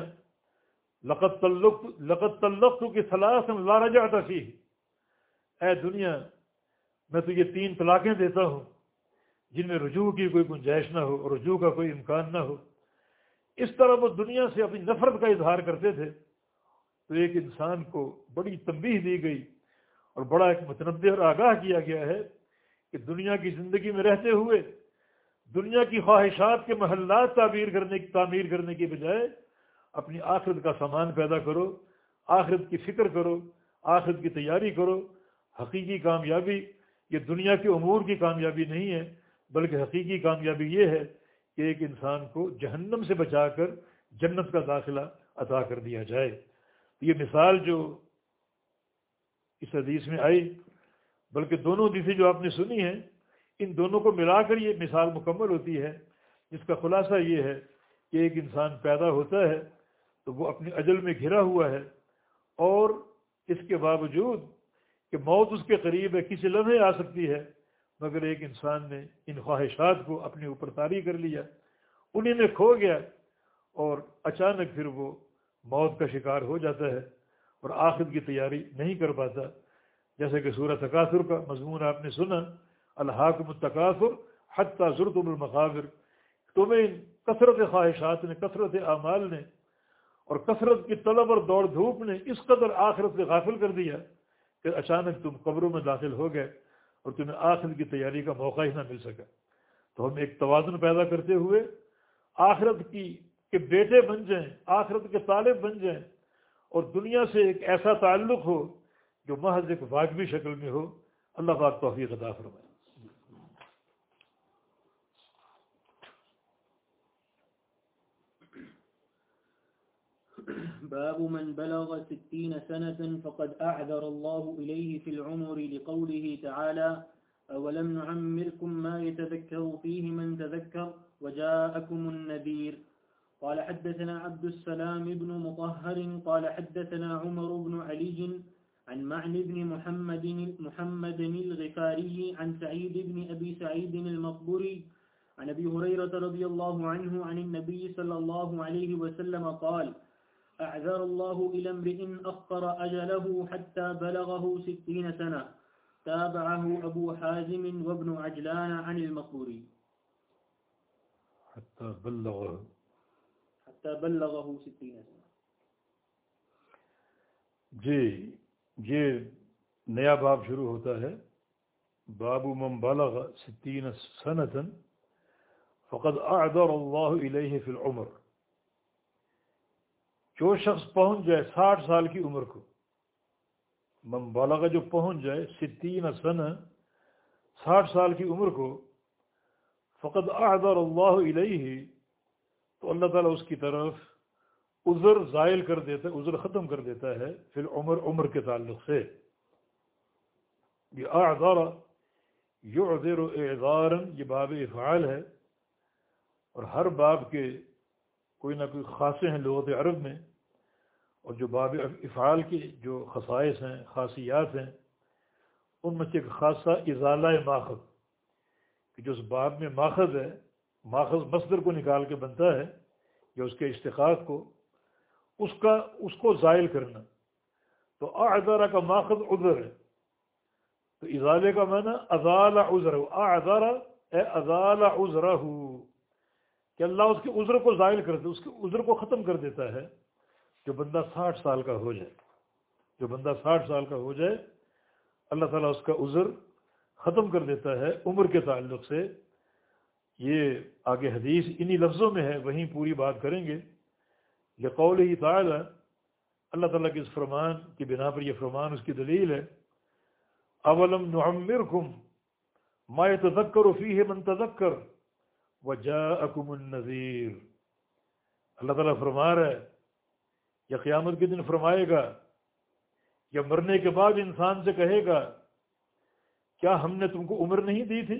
Speaker 2: لقت تعلق لقت تعلق کی سلاح لارا جاتا سی اے دنیا، میں تو یہ تین طلاقیں دیتا ہوں، جن میں رجوع کی کوئی گنجائش نہ ہو اور رجوع کا کوئی امکان نہ ہو۔ اس طرح وہ دنیا سے اپنی نفرت کا اظہار کرتے تھے۔ تو ایک انسان کو بڑی تنبیہ دی گئی اور بڑا ایک متنوع اور آگاہ کیا گیا ہے کہ دنیا کی زندگی میں رہتے ہوئے، دنیا کی خواہشات کے محلات تعبیر کرنے کی تعمیر کرنے کی بجائے اپنی آخرت کا سامان پیدا کرو، آخرت کی فکر کرو، آخرت کی تیاری کرو۔ حقیقی کامیابی یہ دنیا کے امور کی کامیابی نہیں ہے، بلکہ حقیقی کامیابی یہ ہے کہ ایک انسان کو جہنم سے بچا کر جنت کا داخلہ عطا کر دیا جائے۔ یہ مثال جو اس حدیث میں آئی، بلکہ دونوں حدیثیں جو آپ نے سنی ہیں، ان دونوں کو ملا کر یہ مثال مکمل ہوتی ہے۔ جس کا خلاصہ یہ ہے کہ ایک انسان پیدا ہوتا ہے تو وہ اپنے اجل میں گھرا ہوا ہے اور اس کے باوجود کہ موت اس کے قریب ہے، کسی لمحے آ سکتی ہے، مگر ایک انسان نے ان خواہشات کو اپنے اوپر طاری کر لیا، انہیں میں کھو گیا اور اچانک پھر وہ موت کا شکار ہو جاتا ہے اور آخر کی تیاری نہیں کر پاتا۔ جیسے کہ سورہ تقاصر کا مضمون آپ نے سنا الحاق متقاصر حتیٰ ضرط المقابر تمہیں کثرت خواہشات نے، کثرت اعمال نے اور کثرت کی طلب اور دوڑ دھوپ نے اس قدر آخرت سے غافل کر دیا کہ اچانک تم قبروں میں داخل ہو گئے اور تمہیں آخرت کی تیاری کا موقع ہی نہ مل سکا۔ تو ہم ایک توازن پیدا کرتے ہوئے آخرت کی کہ بیٹے بن جائیں، آخرت کے طالب بن جائیں اور دنیا سے ایک ایسا تعلق ہو جو محض ایک واجبی شکل میں ہو، اللہ پاک توفیق عطا فرمائے۔
Speaker 1: باب من بلغ ستين سنة فقد أعذر الله إليه في العمر لقوله تعالى أولم نعمركم ما يتذكر فيه من تذكر وجاءكم النذير قال حدثنا عبد السلام بن مطهر قال حدثنا عمر بن علي عن معن بن محمد محمد الغفاري عن سعيد بن أبي سعيد المقبري عن أبي هريرة رضي الله عنه عن النبي صلى الله عليه وسلم قال أعذر الله إلى امرئ أخر أجله حتى بلغه ستين سنة. تابعه أبو حازم وابن عجلان عن المقبري
Speaker 2: حتى بلغه.
Speaker 1: حتى بلغه ستين سنة.
Speaker 2: جی یہ نیا باب شروع ہوتا ہے. باب من بلغ ستین سنتن فقد اعذر اللہ علیہ فی العمر. جو شخص پہنچ جائے ساٹھ سال کی عمر کو، من بلغ جو پہنچ جائے ستین سن ساٹھ سال کی عمر کو، فقد اعذر اللہ علیہ تو اللہ تعالیٰ اس کی طرف عذر زائل کر دیتا ہے، عذر ختم کر دیتا ہے پھر عمر عمر کے تعلق سے۔ یہ اعذار یعذر و یہ باب افعال ہے۔ اور ہر باب کے کوئی نہ کوئی خاصے ہیں لغت عرب میں، اور جو باب افعال کی جو خصائص ہیں، خاصیات ہیں، ان میں سے ایک خاصہ اضالہ ماخذ، کہ جو اس باب میں ماخذ ہے، ماخذ مصدر کو نکال کے بنتا ہے، یا اس کے اشتقاق کو، اس کا، اس کو زائل کرنا۔ تو اعذارہ کا ماخذ عذر ہے۔ تو اضالے کا معنی ازال عذر اعذارہ اے ازال عذر کہ اللہ اس کے عذر کو زائل کر دے، اس کے عذر کو ختم کر دیتا ہے جو بندہ ساٹھ سال کا ہو جائے۔ جو بندہ ساٹھ سال کا ہو جائے، اللہ تعالیٰ اس کا عذر ختم کر دیتا ہے عمر کے تعلق سے۔ یہ آگے حدیث انہی لفظوں میں ہے، وہیں پوری بات کریں گے۔ یہ قول ہی تعالی، اللہ تعالیٰ کے اس فرمان کی بنا پر یہ فرمان اس کی دلیل ہے۔ اولم نعمر کم ما تذکر فی ہے من تذکر۔ و اکم النظیر اللہ تعالیٰ فرما رہا ہے، یا قیامت کے دن فرمائے گا، یا مرنے کے بعد انسان سے کہے گا، کیا ہم نے تم کو عمر نہیں دی تھی؟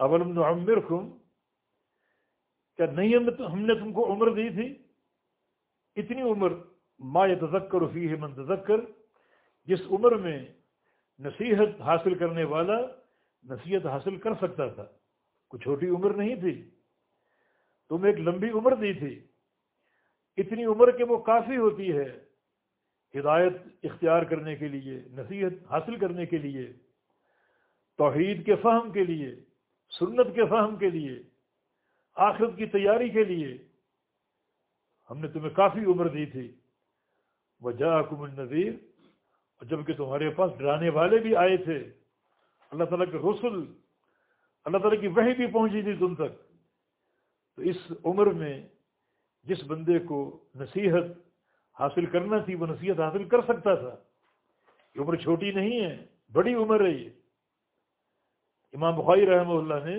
Speaker 2: اولم نعمر کم کیا نہیں ہم نے تم کو عمر دی تھی؟ اتنی عمر، ما تذکر فی ہے من تذکر، جس عمر میں نصیحت حاصل کرنے والا نصیحت حاصل کر سکتا تھا۔ کوئی چھوٹی عمر نہیں تھی۔ تم ایک لمبی عمر دی تھی۔ اتنی عمر کے وہ کافی ہوتی ہے۔ ہدایت اختیار کرنے کے لیے، نصیحت حاصل کرنے کے لیے، توحید کے فہم کے لیے، سنت کے فہم کے لیے، آخرت کی تیاری کے لیے۔ ہم نے تمہیں کافی عمر دی تھی۔ وجہ کم النظیر اور جبکہ تمہارے پاس ڈرانے والے بھی آئے تھے، اللہ تعالیٰ کے رسول اللہ تعالیٰ کی وحی بھی پہنچی تھی تم تک۔ تو اس عمر میں جس بندے کو نصیحت حاصل کرنا تھی، وہ نصیحت حاصل کر سکتا تھا۔ یہ عمر چھوٹی نہیں ہے، بڑی عمر ہے یہ۔ امام بخاری رحمہ اللہ نے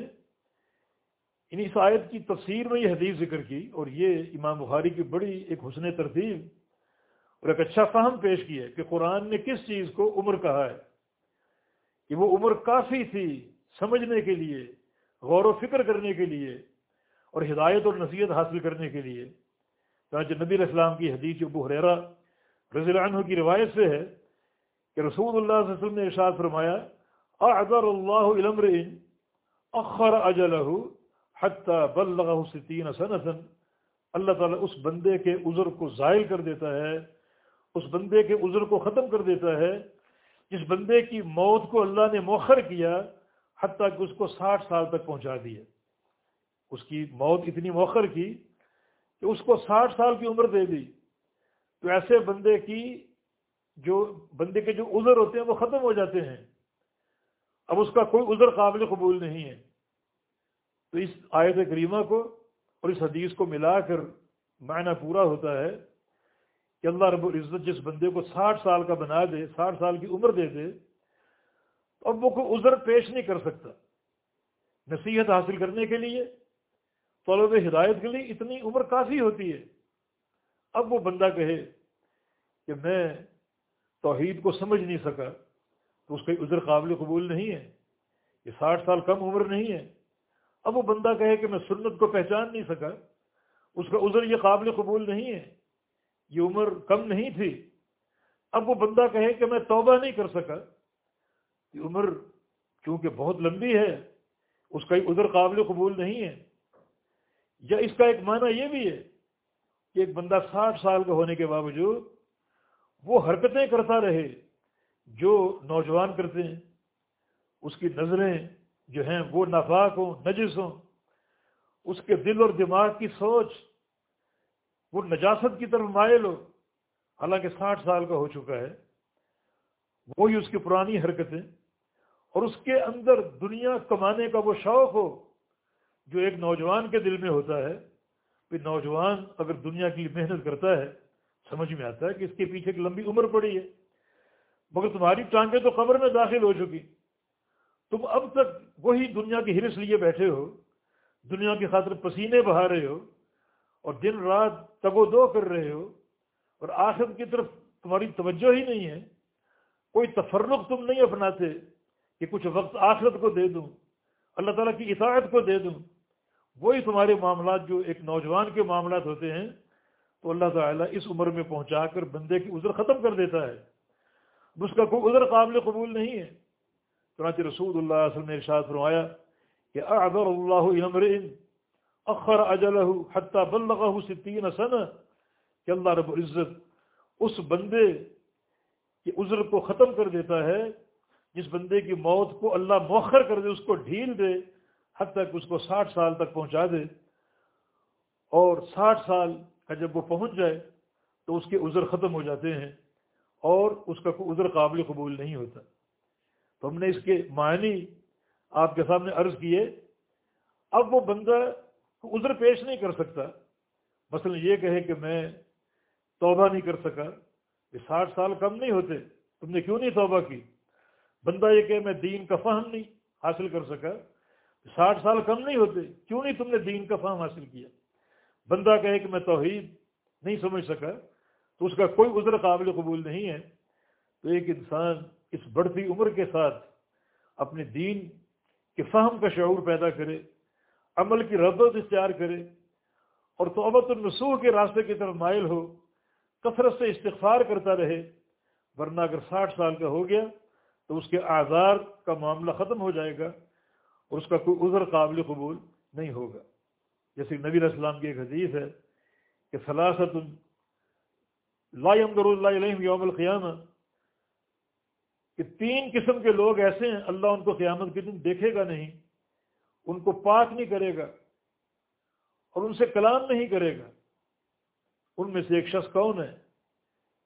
Speaker 2: ان اس آیت کی تفسیر میں یہ حدیث ذکر کی اور یہ امام بخاری کی بڑی ایک حسن ترتیب اور ایک اچھا فہم پیش کیا کہ قرآن نے کس چیز کو عمر کہا ہے۔ کہ وہ عمر کافی تھی سمجھنے کے لیے، غور و فکر کرنے کے لیے اور ہدایت اور نصیحت حاصل کرنے کے لیے۔ چنانچہ نبی علیہ السلام کی حدیث ابو حریرا رضی اللہ عنہ کی روایت سے ہے کہ رسول اللہ صلی اللہ علیہ وسلم نے ارشاد فرمایا، اعذر اللہ علمر اخر اجلہ حتی بلغہ ستین سنسن اللہ تعالیٰ اس بندے کے عذر کو زائل کر دیتا ہے، اس بندے کے عذر کو ختم کر دیتا ہے۔ جس بندے کی موت کو اللہ نے مؤخر کیا حتیٰ کہ اس کو ساٹھ سال تک پہنچا دیا اس کی موت اتنی مؤخر کی کہ اس کو ساٹھ سال کی عمر دے دی۔ تو ایسے بندے کی جو بندے کے جو عذر ہوتے ہیں وہ ختم ہو جاتے ہیں۔ اب اس کا کوئی عذر قابل قبول نہیں ہے۔ تو اس آیت کریمہ کو اور اس حدیث کو ملا کر معنی پورا ہوتا ہے کہ اللہ رب العزت جس بندے کو ساٹھ سال کا بنا دے، ساٹھ سال کی عمر دے دے اب وہ کوئی عذر پیش نہیں کر سکتا۔ نصیحت حاصل کرنے کے لیے طلب ہدایت کے لیے اتنی عمر کافی ہوتی ہے۔ اب وہ بندہ کہے کہ میں توحید کو سمجھ نہیں سکا، تو اس کا عذر قابل قبول نہیں ہے۔ یہ ساٹھ سال کم عمر نہیں ہے۔ اب وہ بندہ کہے کہ میں سنت کو پہچان نہیں سکا، اس کا عذر یہ قابل قبول نہیں ہے۔ یہ عمر کم نہیں تھی۔ اب وہ بندہ کہے کہ میں توبہ نہیں کر سکا یہ عمر چونکہ بہت لمبی ہے، اس کا عذر قابل قبول نہیں ہے۔ یا اس کا ایک معنی یہ بھی ہے کہ ایک بندہ ساٹھ سال کا ہونے کے باوجود وہ حرکتیں کرتا رہے، جو نوجوان کرتے ہیں، اس کی نظریں جو ہیں وہ نافاق ہوں، نجس ہوں۔ اس کے دل اور دماغ کی سوچ وہ نجاست کی طرف مائل ہو، حالانکہ ساٹھ سال کا ہو چکا ہے۔ وہی اس کی پرانی حرکتیں۔ اور اس کے اندر دنیا کمانے کا وہ شوق ہو جو ایک نوجوان کے دل میں ہوتا ہے، کہ نوجوان اگر دنیا کی محنت کرتا ہے، سمجھ میں آتا ہے کہ اس کے پیچھے ایک لمبی عمر پڑی ہے۔ مگر تمہاری ٹانگیں تو قبر میں داخل ہو چکی۔ تم اب تک وہی دنیا کی ہرس لیے بیٹھے ہو، دنیا کی خاطر پسینے بہا رہے ہو، اور دن رات تگ و دو کر رہے ہو، اور آخرت کی طرف تمہاری توجہ ہی نہیں ہے۔ کوئی تفرق تم نہیں اپناتے۔ کہ کچھ وقت آخرت کو دے دوں، اللہ تعالیٰ کی اطاعت کو دے دوں، وہی تمہارے معاملات جو ایک نوجوان کے معاملات ہوتے ہیں، تو اللہ تعالیٰ اس عمر میں پہنچا کر بندے کی عذر ختم کر دیتا ہے۔ اس کا کوئی عذر قابل قبول نہیں ہے۔ چنانچہ رسول اللہ علیہ وسلم نے ارشاد فرمایا کہ اعذر اللہ اخر اجلہ حتیٰ بلغہ ستین سنہ۔ کہ اللہ رب العزت اس بندے کے عذر کو ختم کر دیتا ہے جس بندے کی موت کو اللہ مؤخر کر دے، اس کو ڈھیل دے حتیٰ کہ اس کو ساٹھ سال تک پہنچا دے۔ اور ساٹھ سال کا جب وہ پہنچ جائے، تو اس کے عذر ختم ہو جاتے ہیں اور اس کا کوئی عذر قابل قبول نہیں ہوتا۔ تو ہم نے اس کے معنی آپ کے سامنے عرض کیے۔ اب وہ بندہ عذر پیش نہیں کر سکتا۔ مثلا یہ کہے کہ میں توبہ نہیں کر سکا۔ یہ ساٹھ سال کم نہیں ہوتے۔ تم نے کیوں نہیں توبہ کی؟ بندہ یہ کہ میں دین کا فہم نہیں حاصل کر سکا، ساٹھ سال کم نہیں ہوتے، کیوں نہیں تم نے دین کا فہم حاصل کیا؟ بندہ کہے کہ میں توحید نہیں سمجھ سکا، تو اس کا کوئی عذر قابل قبول نہیں ہے۔ تو ایک انسان اس بڑھتی عمر کے ساتھ اپنے دین کے فہم کا شعور پیدا کرے، عمل کی ربت اختیار کرے، اور توبت النسوح کے راستے کی طرف مائل ہو، کثرت سے استغفار کرتا رہے، ورنہ اگر ساٹھ سال کا ہو گیا تو اس کے آزار کا معاملہ ختم ہو جائے گا اور اس کا کوئی عذر قابل قبول نہیں ہوگا۔ جیسے نبی السلام کی ایک حدیث ہے کہ فلاست لا اللہ علیہ یوم القیامہ کہ تین قسم کے لوگ ایسے ہیں، اللہ ان کو قیامت کے دن دیکھے گا نہیں، ان کو پاک نہیں کرے گا اور ان سے کلام نہیں کرے گا۔ ان میں سے ایک شخص کون ہے؟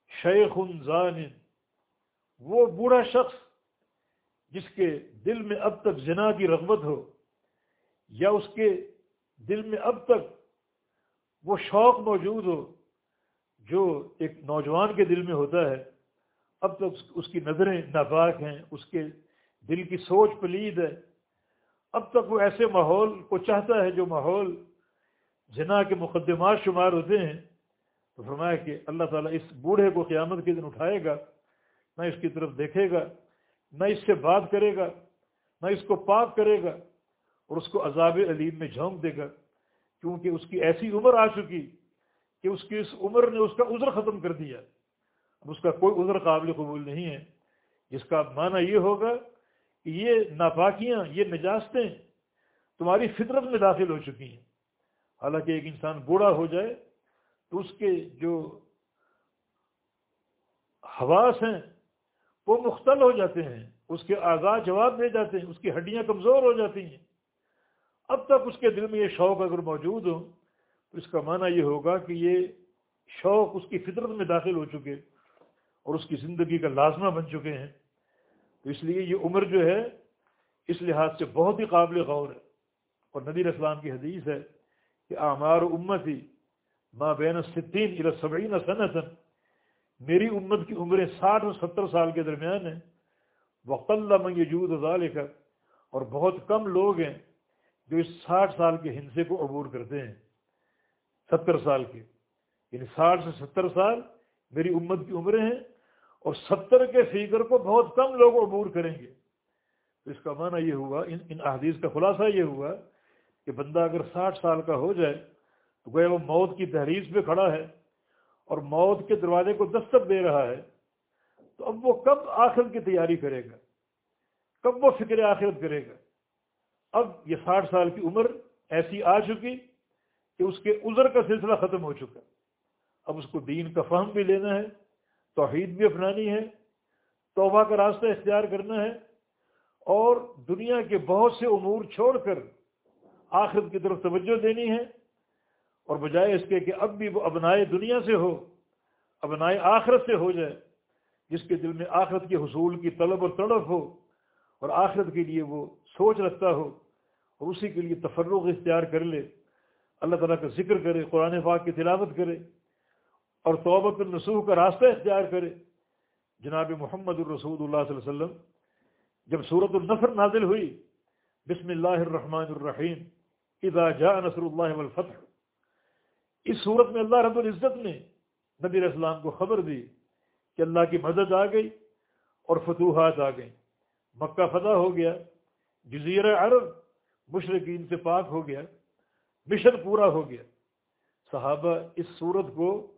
Speaker 2: شیخ زان۔ وہ بوڑھا شخص جس کے دل میں اب تک زنا کی رغبت ہو یا اس کے دل میں اب تک وہ شوق موجود ہو جو ایک نوجوان کے دل میں ہوتا ہے، اب تک اس کی نظریں ناپاک ہیں، اس کے دل کی سوچ پلید ہے۔ اب تک وہ ایسے ماحول کو چاہتا ہے جو ماحول جنا کے مقدمات شمار ہوتے ہیں۔ تو فرمایا کہ اللہ تعالیٰ اس بوڑھے کو قیامت کے دن اٹھائے گا، نہ اس کی طرف دیکھے گا۔ نہ اس سے بات کرے گا، نہ اس کو پاک کرے گا اور اس کو عذاب علیم میں جھونک دے گا۔ کیونکہ اس کی ایسی عمر آ چکی کہ اس کی اس عمر نے اس کا عذر ختم کر دیا۔ اب اس کا کوئی عذر قابل قبول نہیں ہے۔ جس کا معنی یہ ہوگا کہ یہ ناپاکیاں، یہ نجاستیں تمہاری فطرت میں داخل ہو چکی ہیں۔ حالانکہ ایک انسان بوڑھا ہو جائے تو اس کے جو حواس ہیں وہ مختل ہو جاتے ہیں، اس کے آزاد جواب دے جاتے ہیں، اس کی ہڈیاں کمزور ہو جاتی ہیں۔ اب تک اس کے دل میں یہ شوق اگر موجود ہو، تو اس کا معنی یہ ہوگا کہ یہ شوق اس کی فطرت میں داخل ہو چکے اور اس کی زندگی کا لازمہ بن چکے ہیں۔ تو اس لیے یہ عمر جو ہے، اس لحاظ سے بہت ہی قابل غور ہے۔ اور نبی اسلام کی حدیث ہے کہ آمار امت ہی ماں بین ستین الصبعین صنعت میری امت کی عمریں ساٹھ اور ستر سال کے درمیان ہیں۔ وقت اللہ یجود ذالک اور بہت کم لوگ ہیں جو اس ساٹھ سال کے ہنسے کو عبور کرتے ہیں۔ ستر سال کے۔ یعنی ساٹھ سے ستر سال میری امت کی عمریں ہیں اور ستر کے فیگر کو بہت کم لوگ عبور کریں گے۔ تو اس کا معنی یہ ہوا، ان ان احادیث کا خلاصہ یہ ہوا کہ بندہ اگر ساٹھ سال کا ہو جائے تو گویا وہ موت کی تحریر پہ کھڑا ہے۔ اور موت کے دروازے کو دستک دے رہا ہے، تو اب وہ کب آخرت کی تیاری کرے گا؟ کب وہ فکر آخرت کرے گا؟ اب یہ ساٹھ سال کی عمر ایسی آ چکی کہ اس کے عذر کا سلسلہ ختم ہو چکا۔ اب اس کو دین کا فہم بھی لینا ہے، توحید بھی اپنانی ہے، توبہ کا راستہ اختیار کرنا ہے، اور دنیا کے بہت سے امور چھوڑ کر آخرت کی طرف توجہ دینی ہے۔ اور بجائے اس کے کہ اب بھی وہ ابنائے دنیا سے ہو، ابنائے آخرت سے ہو جائے، جس کے دل میں آخرت کے حصول کی طلب اور تڑپ ہو، اور آخرت کے لیے وہ سوچ رکھتا ہو، اور اسی کے لیے تفرغ اختیار کر لے۔ اللہ تعالیٰ کا ذکر کرے، قرآن پاک کی تلاوت کرے، اور توبت النسوح کا راستہ اختیار کرے۔ جناب محمد الرسود اللہ صلی اللہ علیہ وسلم، جب صورت النفر نازل ہوئی، بسم اللہ الرحمن الرحیم، اذا جاء نصر اللہ والفتح اس صورت میں اللہ رب العزت نے نبی اسلام کو خبر دی کہ اللہ کی مدد آ گئی اور فتوحات آ گئیں۔ مکہ فتح ہو گیا، جزیرہ عرب مشرقین سے پاک ہو گیا مشن پورا ہو گیا۔ صحابہ اس صورت کو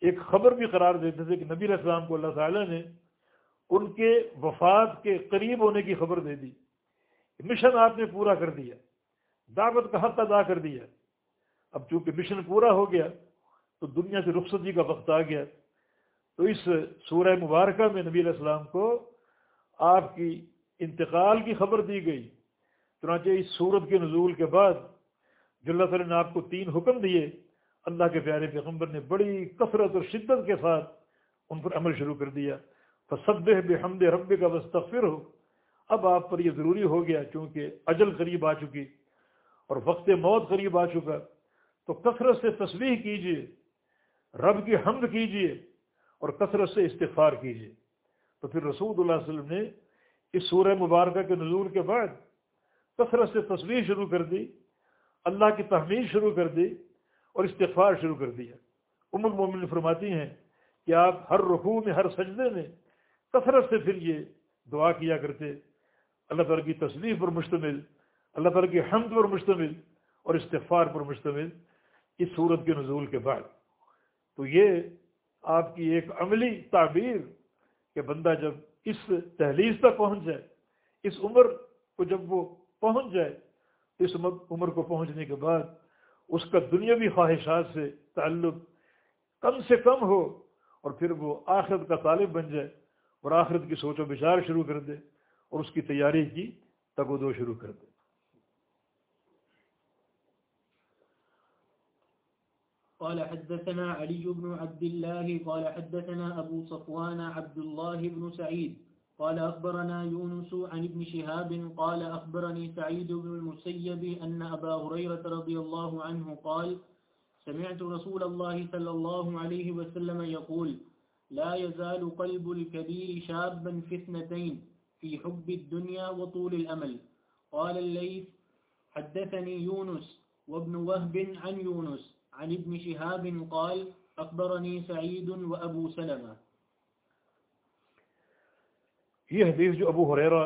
Speaker 2: ایک خبر بھی قرار دیتے تھے کہ نبی اسلام کو اللہ تعالیٰ نے ان کے وفات کے قریب ہونے کی خبر دے دی۔ مشن آپ نے پورا کر دیا، دعوت کا حق ادا کر دیا۔ اب چونکہ مشن پورا ہو گیا تو دنیا سے رخصتی کا وقت آ گیا تو اس سورہ مبارکہ میں نبی علیہ السلام کو آپ کی انتقال کی خبر دی گئی۔ چنانچہ اس صورت کے نزول کے بعد جو اللہ تعالیٰ نے آپ کو تین حکم دیے۔ اللہ کے پیارے پیغمبر نے بڑی کثرت اور شدت کے ساتھ ان پر عمل شروع کر دیا۔ فصب بے حمد رب کا بستفر ہو اب آپ پر یہ ضروری ہو گیا چونکہ اجل قریب آ چکی اور وقت موت قریب آ چکا۔ تو کثرت سے تصویر کیجیے رب کی حمد کیجیے اور کثرت سے استفار کیجیے تو پھر رسول اللہ علیہ وسلم نے اس سورہ مبارکہ کے نزول کے بعد کثرت سے تصویر شروع کر دی، اللہ کی تحمیر شروع کر دی اور استغفار شروع کر دیا۔ ام المومن فرماتی ہیں کہ آپ ہر رخوع میں، ہر سجدے میں کثرت سے پھر یہ دعا کیا کرتے۔ اللہ تعالیٰ کی تصویر پر مشتمل، اللہ تعالیٰ کی حمد پر مشتمل اور استغفار پر مشتمل۔ اس صورت کے نزول کے بعد۔ تو یہ آپ کی ایک عملی تعبیر کہ بندہ جب اس تحلیز تک پہنچ جائے، اس عمر کو جب وہ پہنچ جائے اس عمر کو پہنچنے کے بعد اس کا دنیاوی خواہشات سے تعلق کم سے کم ہو اور پھر وہ آخرت کا طالب بن جائے اور آخرت کی سوچ و بچار شروع کر دے اور اس کی تیاری کی تگ و دو شروع کر دے۔
Speaker 1: قال حدثنا علي بن عبد الله، قال حدثنا أبو صفوان عبد الله بن سعيد، قال أخبرنا يونس عن ابن شهاب، قال أخبرني سعيد بن المسيب أن أبا هريرة رضي الله عنه قال سمعت رسول الله صلى الله عليه وسلم يقول لا يزال قلب الكبير شابا في اثنتين، في حب الدنيا وطول الأمل. قال الليث حدثني يونس وابن وهب عن يونس. عن ابن شهاب قال أخبرني سعيد وأبو سلمة.
Speaker 2: یہ حدیث جو ابو حریرہ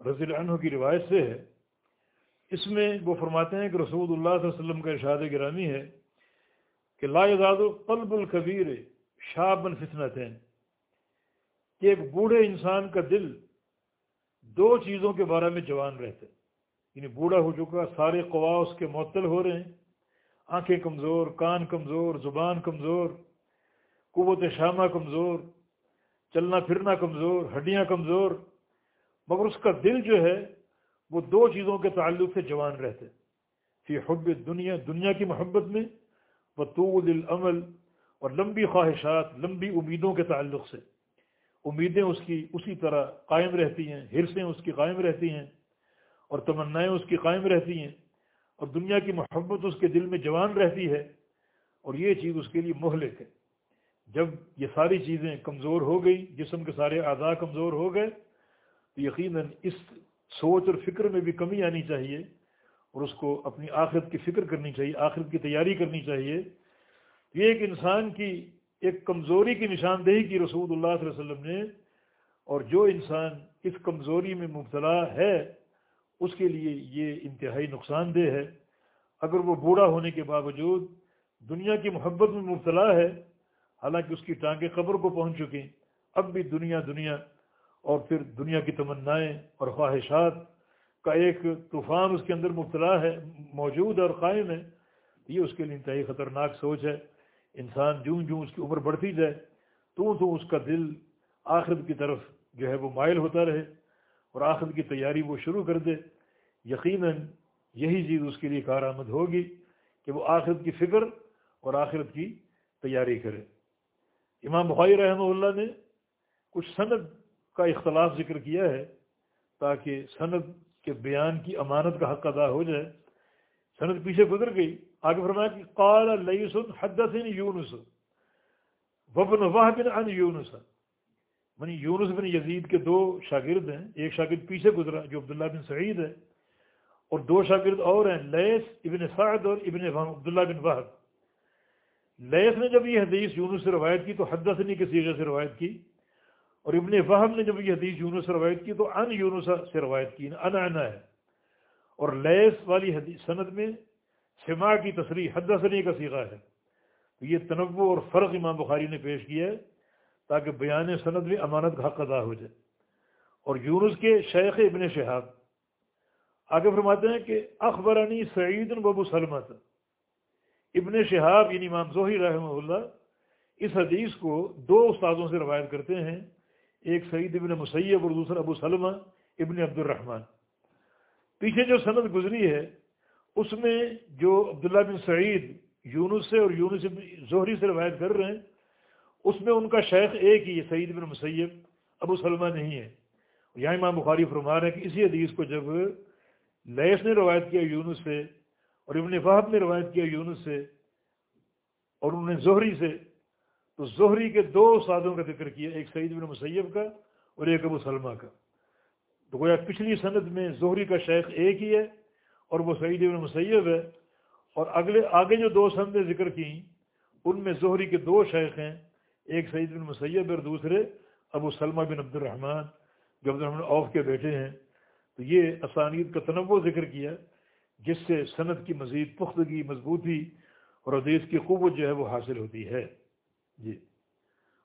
Speaker 2: رضی اللہ عنہ کی روایت سے ہے، اس میں وہ فرماتے ہیں کہ رسول اللہ صلی اللہ علیہ وسلم کا ارشاد گرامی ہے کہ لا یزاد قلب القبیر شابن فتنت کہ ایک بوڑھے انسان کا دل دو چیزوں کے بارے میں جوان رہتے یعنی بوڑھا ہو چکا، سارے قوا اس کے معطل ہو رہے ہیں آنکھیں کمزور، کان کمزور، زبان کمزور، قوت شامہ کمزور، چلنا پھرنا کمزور، ہڈیاں کمزور۔ مگر اس کا دل جو ہے، وہ دو چیزوں کے تعلق سے جوان رہتے فی حب دنیا دنیا کی محبت میں وہ طول العمل، اور لمبی خواہشات، لمبی امیدوں کے تعلق سے۔ امیدیں اس کی اسی طرح قائم رہتی ہیں، ہرسیں اس کی قائم رہتی ہیں، اور تمنائیں اس کی قائم رہتی ہیں۔ اور دنیا کی محبت اس کے دل میں جوان رہتی ہے اور یہ چیز اس کے لیے مہلک ہے۔ جب یہ ساری چیزیں کمزور ہو گئی جسم کے سارے اعضاء کمزور ہو گئے، تو یقیناً اس سوچ اور فکر میں بھی کمی آنی چاہیے اور اس کو اپنی آخرت کی فکر کرنی چاہیے، آخرت کی تیاری کرنی چاہیے۔ یہ ایک انسان کی ایک کمزوری کی نشاندہی کی رسول اللہ صلی اللہ علیہ وسلم نے، اور جو انسان اس کمزوری میں مبتلا ہے اس کے لیے یہ انتہائی نقصان دہ ہے۔ اگر وہ بوڑھا ہونے کے باوجود دنیا کی محبت میں مبتلا ہے، حالانکہ اس کی ٹانگیں قبر کو پہنچ چکی اب بھی دنیا دنیا اور پھر دنیا کی تمنائیں اور خواہشات کا ایک طوفان اس کے اندر مبتلا ہے، موجود اور قائم ہے، یہ اس کے لیے انتہائی خطرناک سوچ ہے۔ انسان جوں جوں اس کی عمر بڑھتی جائے تو تو اس کا دل آخرت کی طرف جو ہے وہ مائل ہوتا رہے۔ اور آخرت کی تیاری وہ شروع کر دے۔ یقیناً یہی چیز اس کے لیے کارآمد ہوگی کہ وہ آخرت کی فکر اور آخرت کی تیاری کرے۔ امام بخاری رحمہ اللہ نے کچھ سند کا اختلاف ذکر کیا ہے تاکہ سند کے بیان کی امانت کا حق ادا ہو جائے۔ سند پیچھے گزر گئی۔ آگے فرمایا کہ قال لیسن حدثن یونس وبن بن عن یونس۔ منی یونس بن یزید کے دو شاگرد ہیں، ایک شاگرد پیچھے گزرا جو عبداللہ بن سعید ہے، اور دو شاگرد اور ہیں لیس ابن سعد اور ابن عبداللہ بن وحد لیس نے جب یہ حدیث یونس سے روایت کی تو حدثنی کے سیغے سے روایت کی، اور ابن فہم نے جب یہ حدیث یونس سے روایت کی تو ان یونس سے روایت کی ان انا ہے۔ اور لیس والی حدیث سند میں سما کی تصریح حدثنی کا سیغہ ہے۔ تو یہ تنوع اور فرق امام بخاری نے پیش کیا ہے۔ تاکہ بیان سند میں امانت کا حق ادا ہو جائے۔ اور یونس کے شیخ ابن شہاب آگے فرماتے ہیں کہ اخبرانی سعید ببو سلمت ابن شہاب یعنی امام ظہی رحمہ اللہ اس حدیث کو دو استادوں سے روایت کرتے ہیں۔ ایک سعید ابن مسیب اور دوسرا ابو سلمہ ابن عبد الرحمن پیچھے جو سند گزری ہے، اس میں جو عبداللہ بن سعید یونس سے اور یونس ابن ظہری سے روایت کر رہے ہیں اس میں ان کا شیخ ایک ہی ہے، سعید بن مسیب، ابو سلمہ نہیں ہے۔ یہاں امام بخاری فرما رہے ہیں کہ اسی حدیث کو جب لیس نے روایت کیا یونس سے اور ابن فہد نے روایت کیا یونس سے اور انہوں نے زہری سے، تو زہری کے دو سادوں کا ذکر کیا، ایک سعید بن مسیب کا اور ایک ابو سلمہ کا۔ تو گویا پچھلی صنعت میں زہری کا شیخ ایک ہی ہے اور وہ سعید ابن مسیب ہے۔ اور اگلے، آگے جو دو سندیں ذکر کیں، ان میں زہری کے دو شیخ ہیں۔ ایک سعید بن مسیب اور دوسرے ابو سلمہ بن عبد الرحمن جو عبد الرحمن اوف کے بیٹے ہیں۔ تو یہ اسانید کا تنوع ذکر کیا، جس سے صنعت کی مزید پختگی مضبوطی اور حدیث کی قوت جو ہے وہ حاصل ہوتی ہے۔ جی۔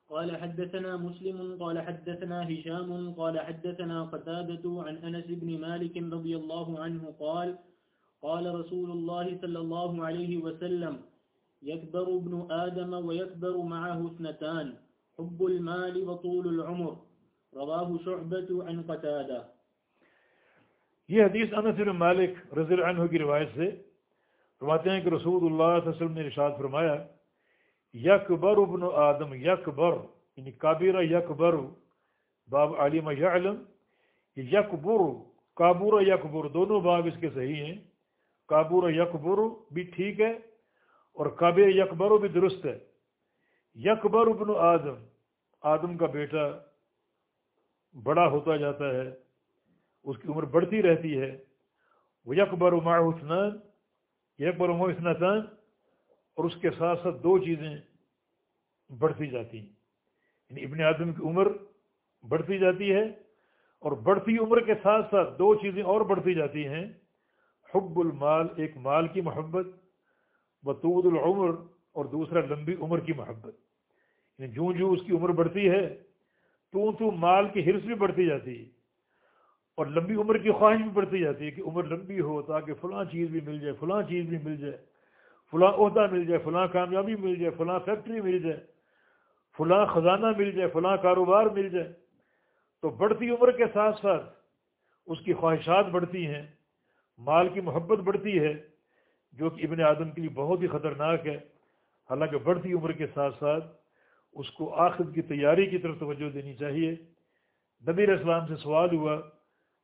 Speaker 1: قال حدثنا مسلم، قال حدثنا هشام، قال حدثنا قتادة عن أنس بن مالك رضي الله عنه قال قال رسول الله صلى الله عليه وسلم يكبر ابن آدم ويكبر معه اثنتان، حب المال وطول العمر. رواه شعبة عن قتادة.
Speaker 2: یہ حدیث انس بن مالک رضی اللہ عنہ کی روایت سے فرماتے ہیں کہ رسول اللہ صلی اللہ علیہ وسلم نے ارشاد فرمایا، یکبر ابن آدم، یکبر یعنی کابیرہ یکبر، باب علیم یعلم، یکبر کابور یکبر، دونوں باب اس کے صحیح ہیں کابور یکبر بھی ٹھیک ہے اور کابر یکبر بھی درست ہے۔ یکبر ابن آدم آدم کا بیٹا بڑا ہوتا جاتا ہے، اس کی عمر بڑھتی رہتی ہے۔ وہ یکبر و حسنان یکبر و حسنتان اور اس کے ساتھ ساتھ دو چیزیں بڑھتی جاتی ہیں۔ یعنی ابن آدم کی عمر بڑھتی جاتی ہے اور بڑھتی عمر کے ساتھ ساتھ دو چیزیں اور بڑھتی جاتی ہیں۔ حب المال، ایک مال کی محبت بطود العمر اور دوسرا لمبی عمر کی محبت۔ یعنی جو جو اس کی عمر بڑھتی ہے تو تو مال کی حرص بھی بڑھتی جاتی ہے اور لمبی عمر کی خواہش بھی بڑھتی جاتی ہے کہ عمر لمبی ہو تاکہ فلاں چیز بھی مل جائے، فلاں چیز بھی مل جائے، فلاں عہدہ مل جائے، فلاں کامیابی مل جائے، فلاں فیکٹری مل جائے، فلاں خزانہ مل جائے، فلاں کاروبار مل جائے۔ تو بڑھتی عمر کے ساتھ ساتھ اس کی خواہشات بڑھتی ہیں، مال کی محبت بڑھتی ہے جو کہ ابن آدم کے لیے بہت ہی خطرناک ہے، حالانکہ بڑھتی عمر کے ساتھ ساتھ اس کو آخر کی تیاری کی طرف توجہ دینی چاہیے۔ نبیر اسلام سے سوال ہوا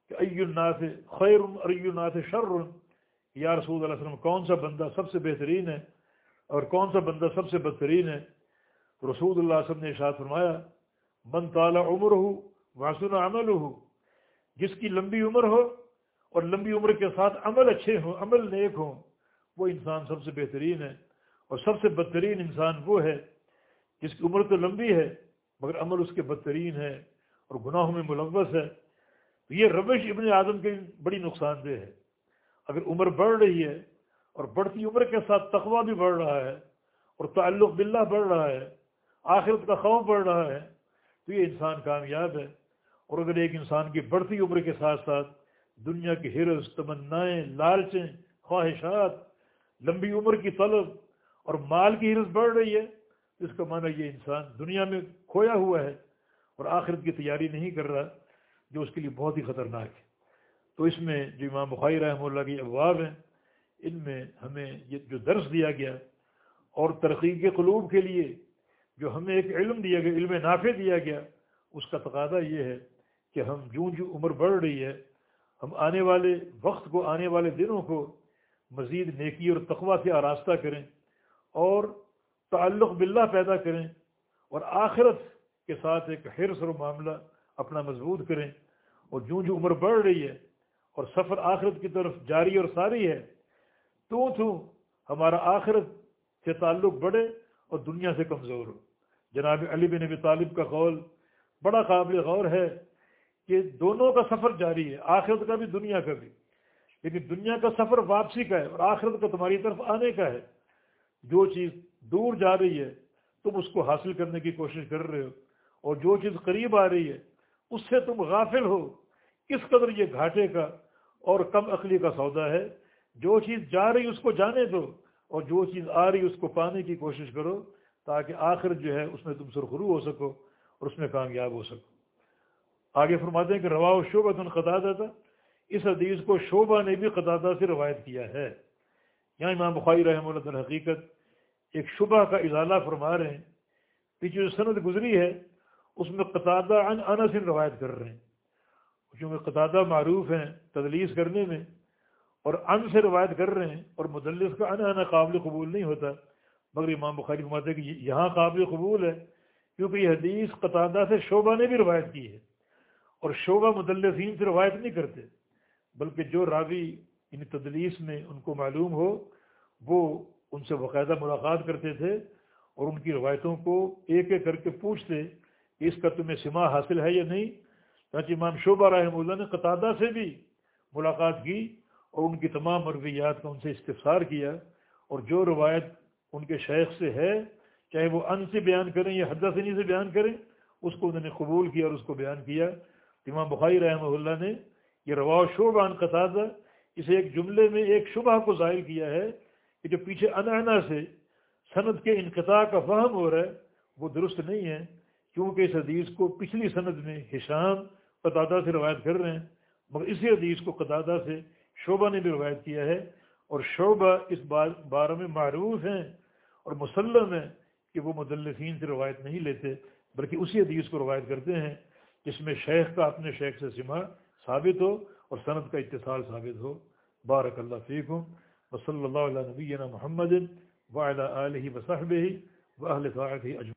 Speaker 2: کہ ای الناس خیر ای الناس شر؟ یا رسول اللہ علیہ وسلم، کون سا بندہ سب سے بہترین ہے؟ اور کون سا بندہ سب سے بدترین ہے؟ رسول اللہ علیہ وسلم نے اشاعت فرمایا، من تعالیٰ عمر ہو واسن عمل ہو جس کی لمبی عمر ہو اور لمبی عمر کے ساتھ عمل اچھے ہوں، عمل نیک ہوں وہ انسان سب سے بہترین ہے اور سب سے بدترین انسان وہ ہے جس کی عمر تو لمبی ہے، مگر عمل اس کے بدترین ہے اور گناہوں میں ملوث ہے۔ تو یہ روش ابن اعظم کے بڑی نقصان دہ ہے۔ اگر عمر بڑھ رہی ہے اور بڑھتی عمر کے ساتھ تقوی بھی بڑھ رہا ہے اور تعلق باللہ بڑھ رہا ہے، آخرت کا خوف بڑھ رہا ہے، تو یہ انسان کامیاب ہے۔ اور اگر ایک انسان کی بڑھتی عمر کے ساتھ ساتھ دنیا کی حرص تمنائیں، لالچیں، خواہشات لمبی عمر کی طلب اور مال کی حرص بڑھ رہی ہے، اس کا معنی یہ انسان دنیا میں کھویا ہوا ہے اور آخرت کی تیاری نہیں کر رہا، جو اس کے لیے بہت ہی خطرناک ہے۔ تو اس میں جو امام بخاری رحمہ اللہ کی ابواب ہیں، ان میں ہمیں یہ جو درس دیا گیا اور ترقی کے قلوب کے لیے جو ہمیں ایک علم دیا گیا، علم نافع دیا گیا، اس کا تقاضا یہ ہے کہ ہم جوں جو عمر بڑھ رہی ہے، ہم آنے والے وقت کو، آنے والے دنوں کو مزید نیکی اور تقوا سے آراستہ کریں اور تعلق باللہ پیدا کریں اور آخرت کے ساتھ ایک حرص اور معاملہ اپنا مضبوط کریں اور جوں جو عمر بڑھ رہی ہے اور سفر آخرت کی طرف جاری اور ساری ہے، تو تو ہمارا آخرت سے تعلق بڑھے اور دنیا سے کمزور ہو۔ جناب علی بن نبی طالب کا قول بڑا قابل غور ہے کہ دونوں کا سفر جاری ہے، آخرت کا بھی، دنیا کا بھی۔ لیکن دنیا کا سفر واپسی کا ہے اور آخرت کا تمہاری طرف آنے کا ہے۔ جو چیز دور جا رہی ہے، تم اس کو حاصل کرنے کی کوشش کر رہے ہو۔ اور جو چیز قریب آ رہی ہے، اس سے تم غافل ہو۔ کس قدر یہ گھاٹے کا اور کم عقلی کا سودا ہے۔ جو چیز جا رہی اس کو جانے دو۔ اور جو چیز آ رہی اس کو پانے کی کوشش کرو تاکہ آخر جو ہے، اس میں تم سرخرو ہو سکو اور اس میں کامیاب ہو سکو۔ آگے فرماتے ہیں کہ روا و شعبہ تن قطع تھا اس حدیث کو شعبہ نے بھی قطع سے روایت کیا ہے۔ یہاں امام بخاری رحمہ اللہ حقیقت ایک شبہ کا اضالہ فرما رہے ہیں۔ پیچھے جو سند گزری ہے، اس میں قطع ان انس روایت کر رہے ہیں۔ چونکہ قطع معروف ہیں تدلیس کرنے میں، اور ان سے روایت کر رہے ہیں، اور مدلس کا ان انا قابل قبول نہیں ہوتا۔ مگر امام بخاری فرماتے ہیں کہ یہاں قابل قبول ہے، کیونکہ یہ حدیث قطع سے شعبہ نے بھی روایت کی ہے، اور شعبہ مدلسین سے روایت نہیں کرتے۔ بلکہ جو راوی ان تدلیس میں ان کو معلوم ہو، وہ ان سے باقاعدہ ملاقات کرتے تھے اور ان کی روایتوں کو ایک ایک کر کے پوچھتے کہ اس کا تمہیں سما حاصل ہے یا نہیں؟ چانچہ امام شعبہ رحمہ اللہ نے قطادہ سے بھی ملاقات کی اور ان کی تمام مرویات کا ان سے استفسار کیا اور جو روایت ان کے شیخ سے ہے، چاہے وہ ان سے بیان کریں یا حدہ سنی سے بیان کریں، اس کو انہوں نے قبول کیا اور اس کو بیان کیا۔ امام بخاری رحمہ اللہ نے یہ روا شعبہ ان قطادہ اسے ایک جملے میں ایک شبہ کو ظاہر کیا ہے کہ جو پیچھے انعنا سے سند کے انقطاع کا فہم ہو رہا ہے، وہ درست نہیں ہے، کیونکہ اس حدیث کو پچھلی سند میں حشام، قطادہ سے روایت کر رہے ہیں، مگر اسی حدیث کو قطادہ سے شعبہ نے بھی روایت کیا ہے۔ اور شعبہ اس بارے میں معروف ہیں اور مسلم ہے کہ وہ مدلسین سے روایت نہیں لیتے، بلکہ اسی حدیث کو روایت کرتے ہیں، جس میں شیخ کا اپنے شیخ سے سما ثابت ہو اور صنعت کا اتصال ثابت ہو۔ بارک اللہ فیکم۔ وصلی اللہ علیہ نبینا محمد وعلی علیہ وصحبہ و اہل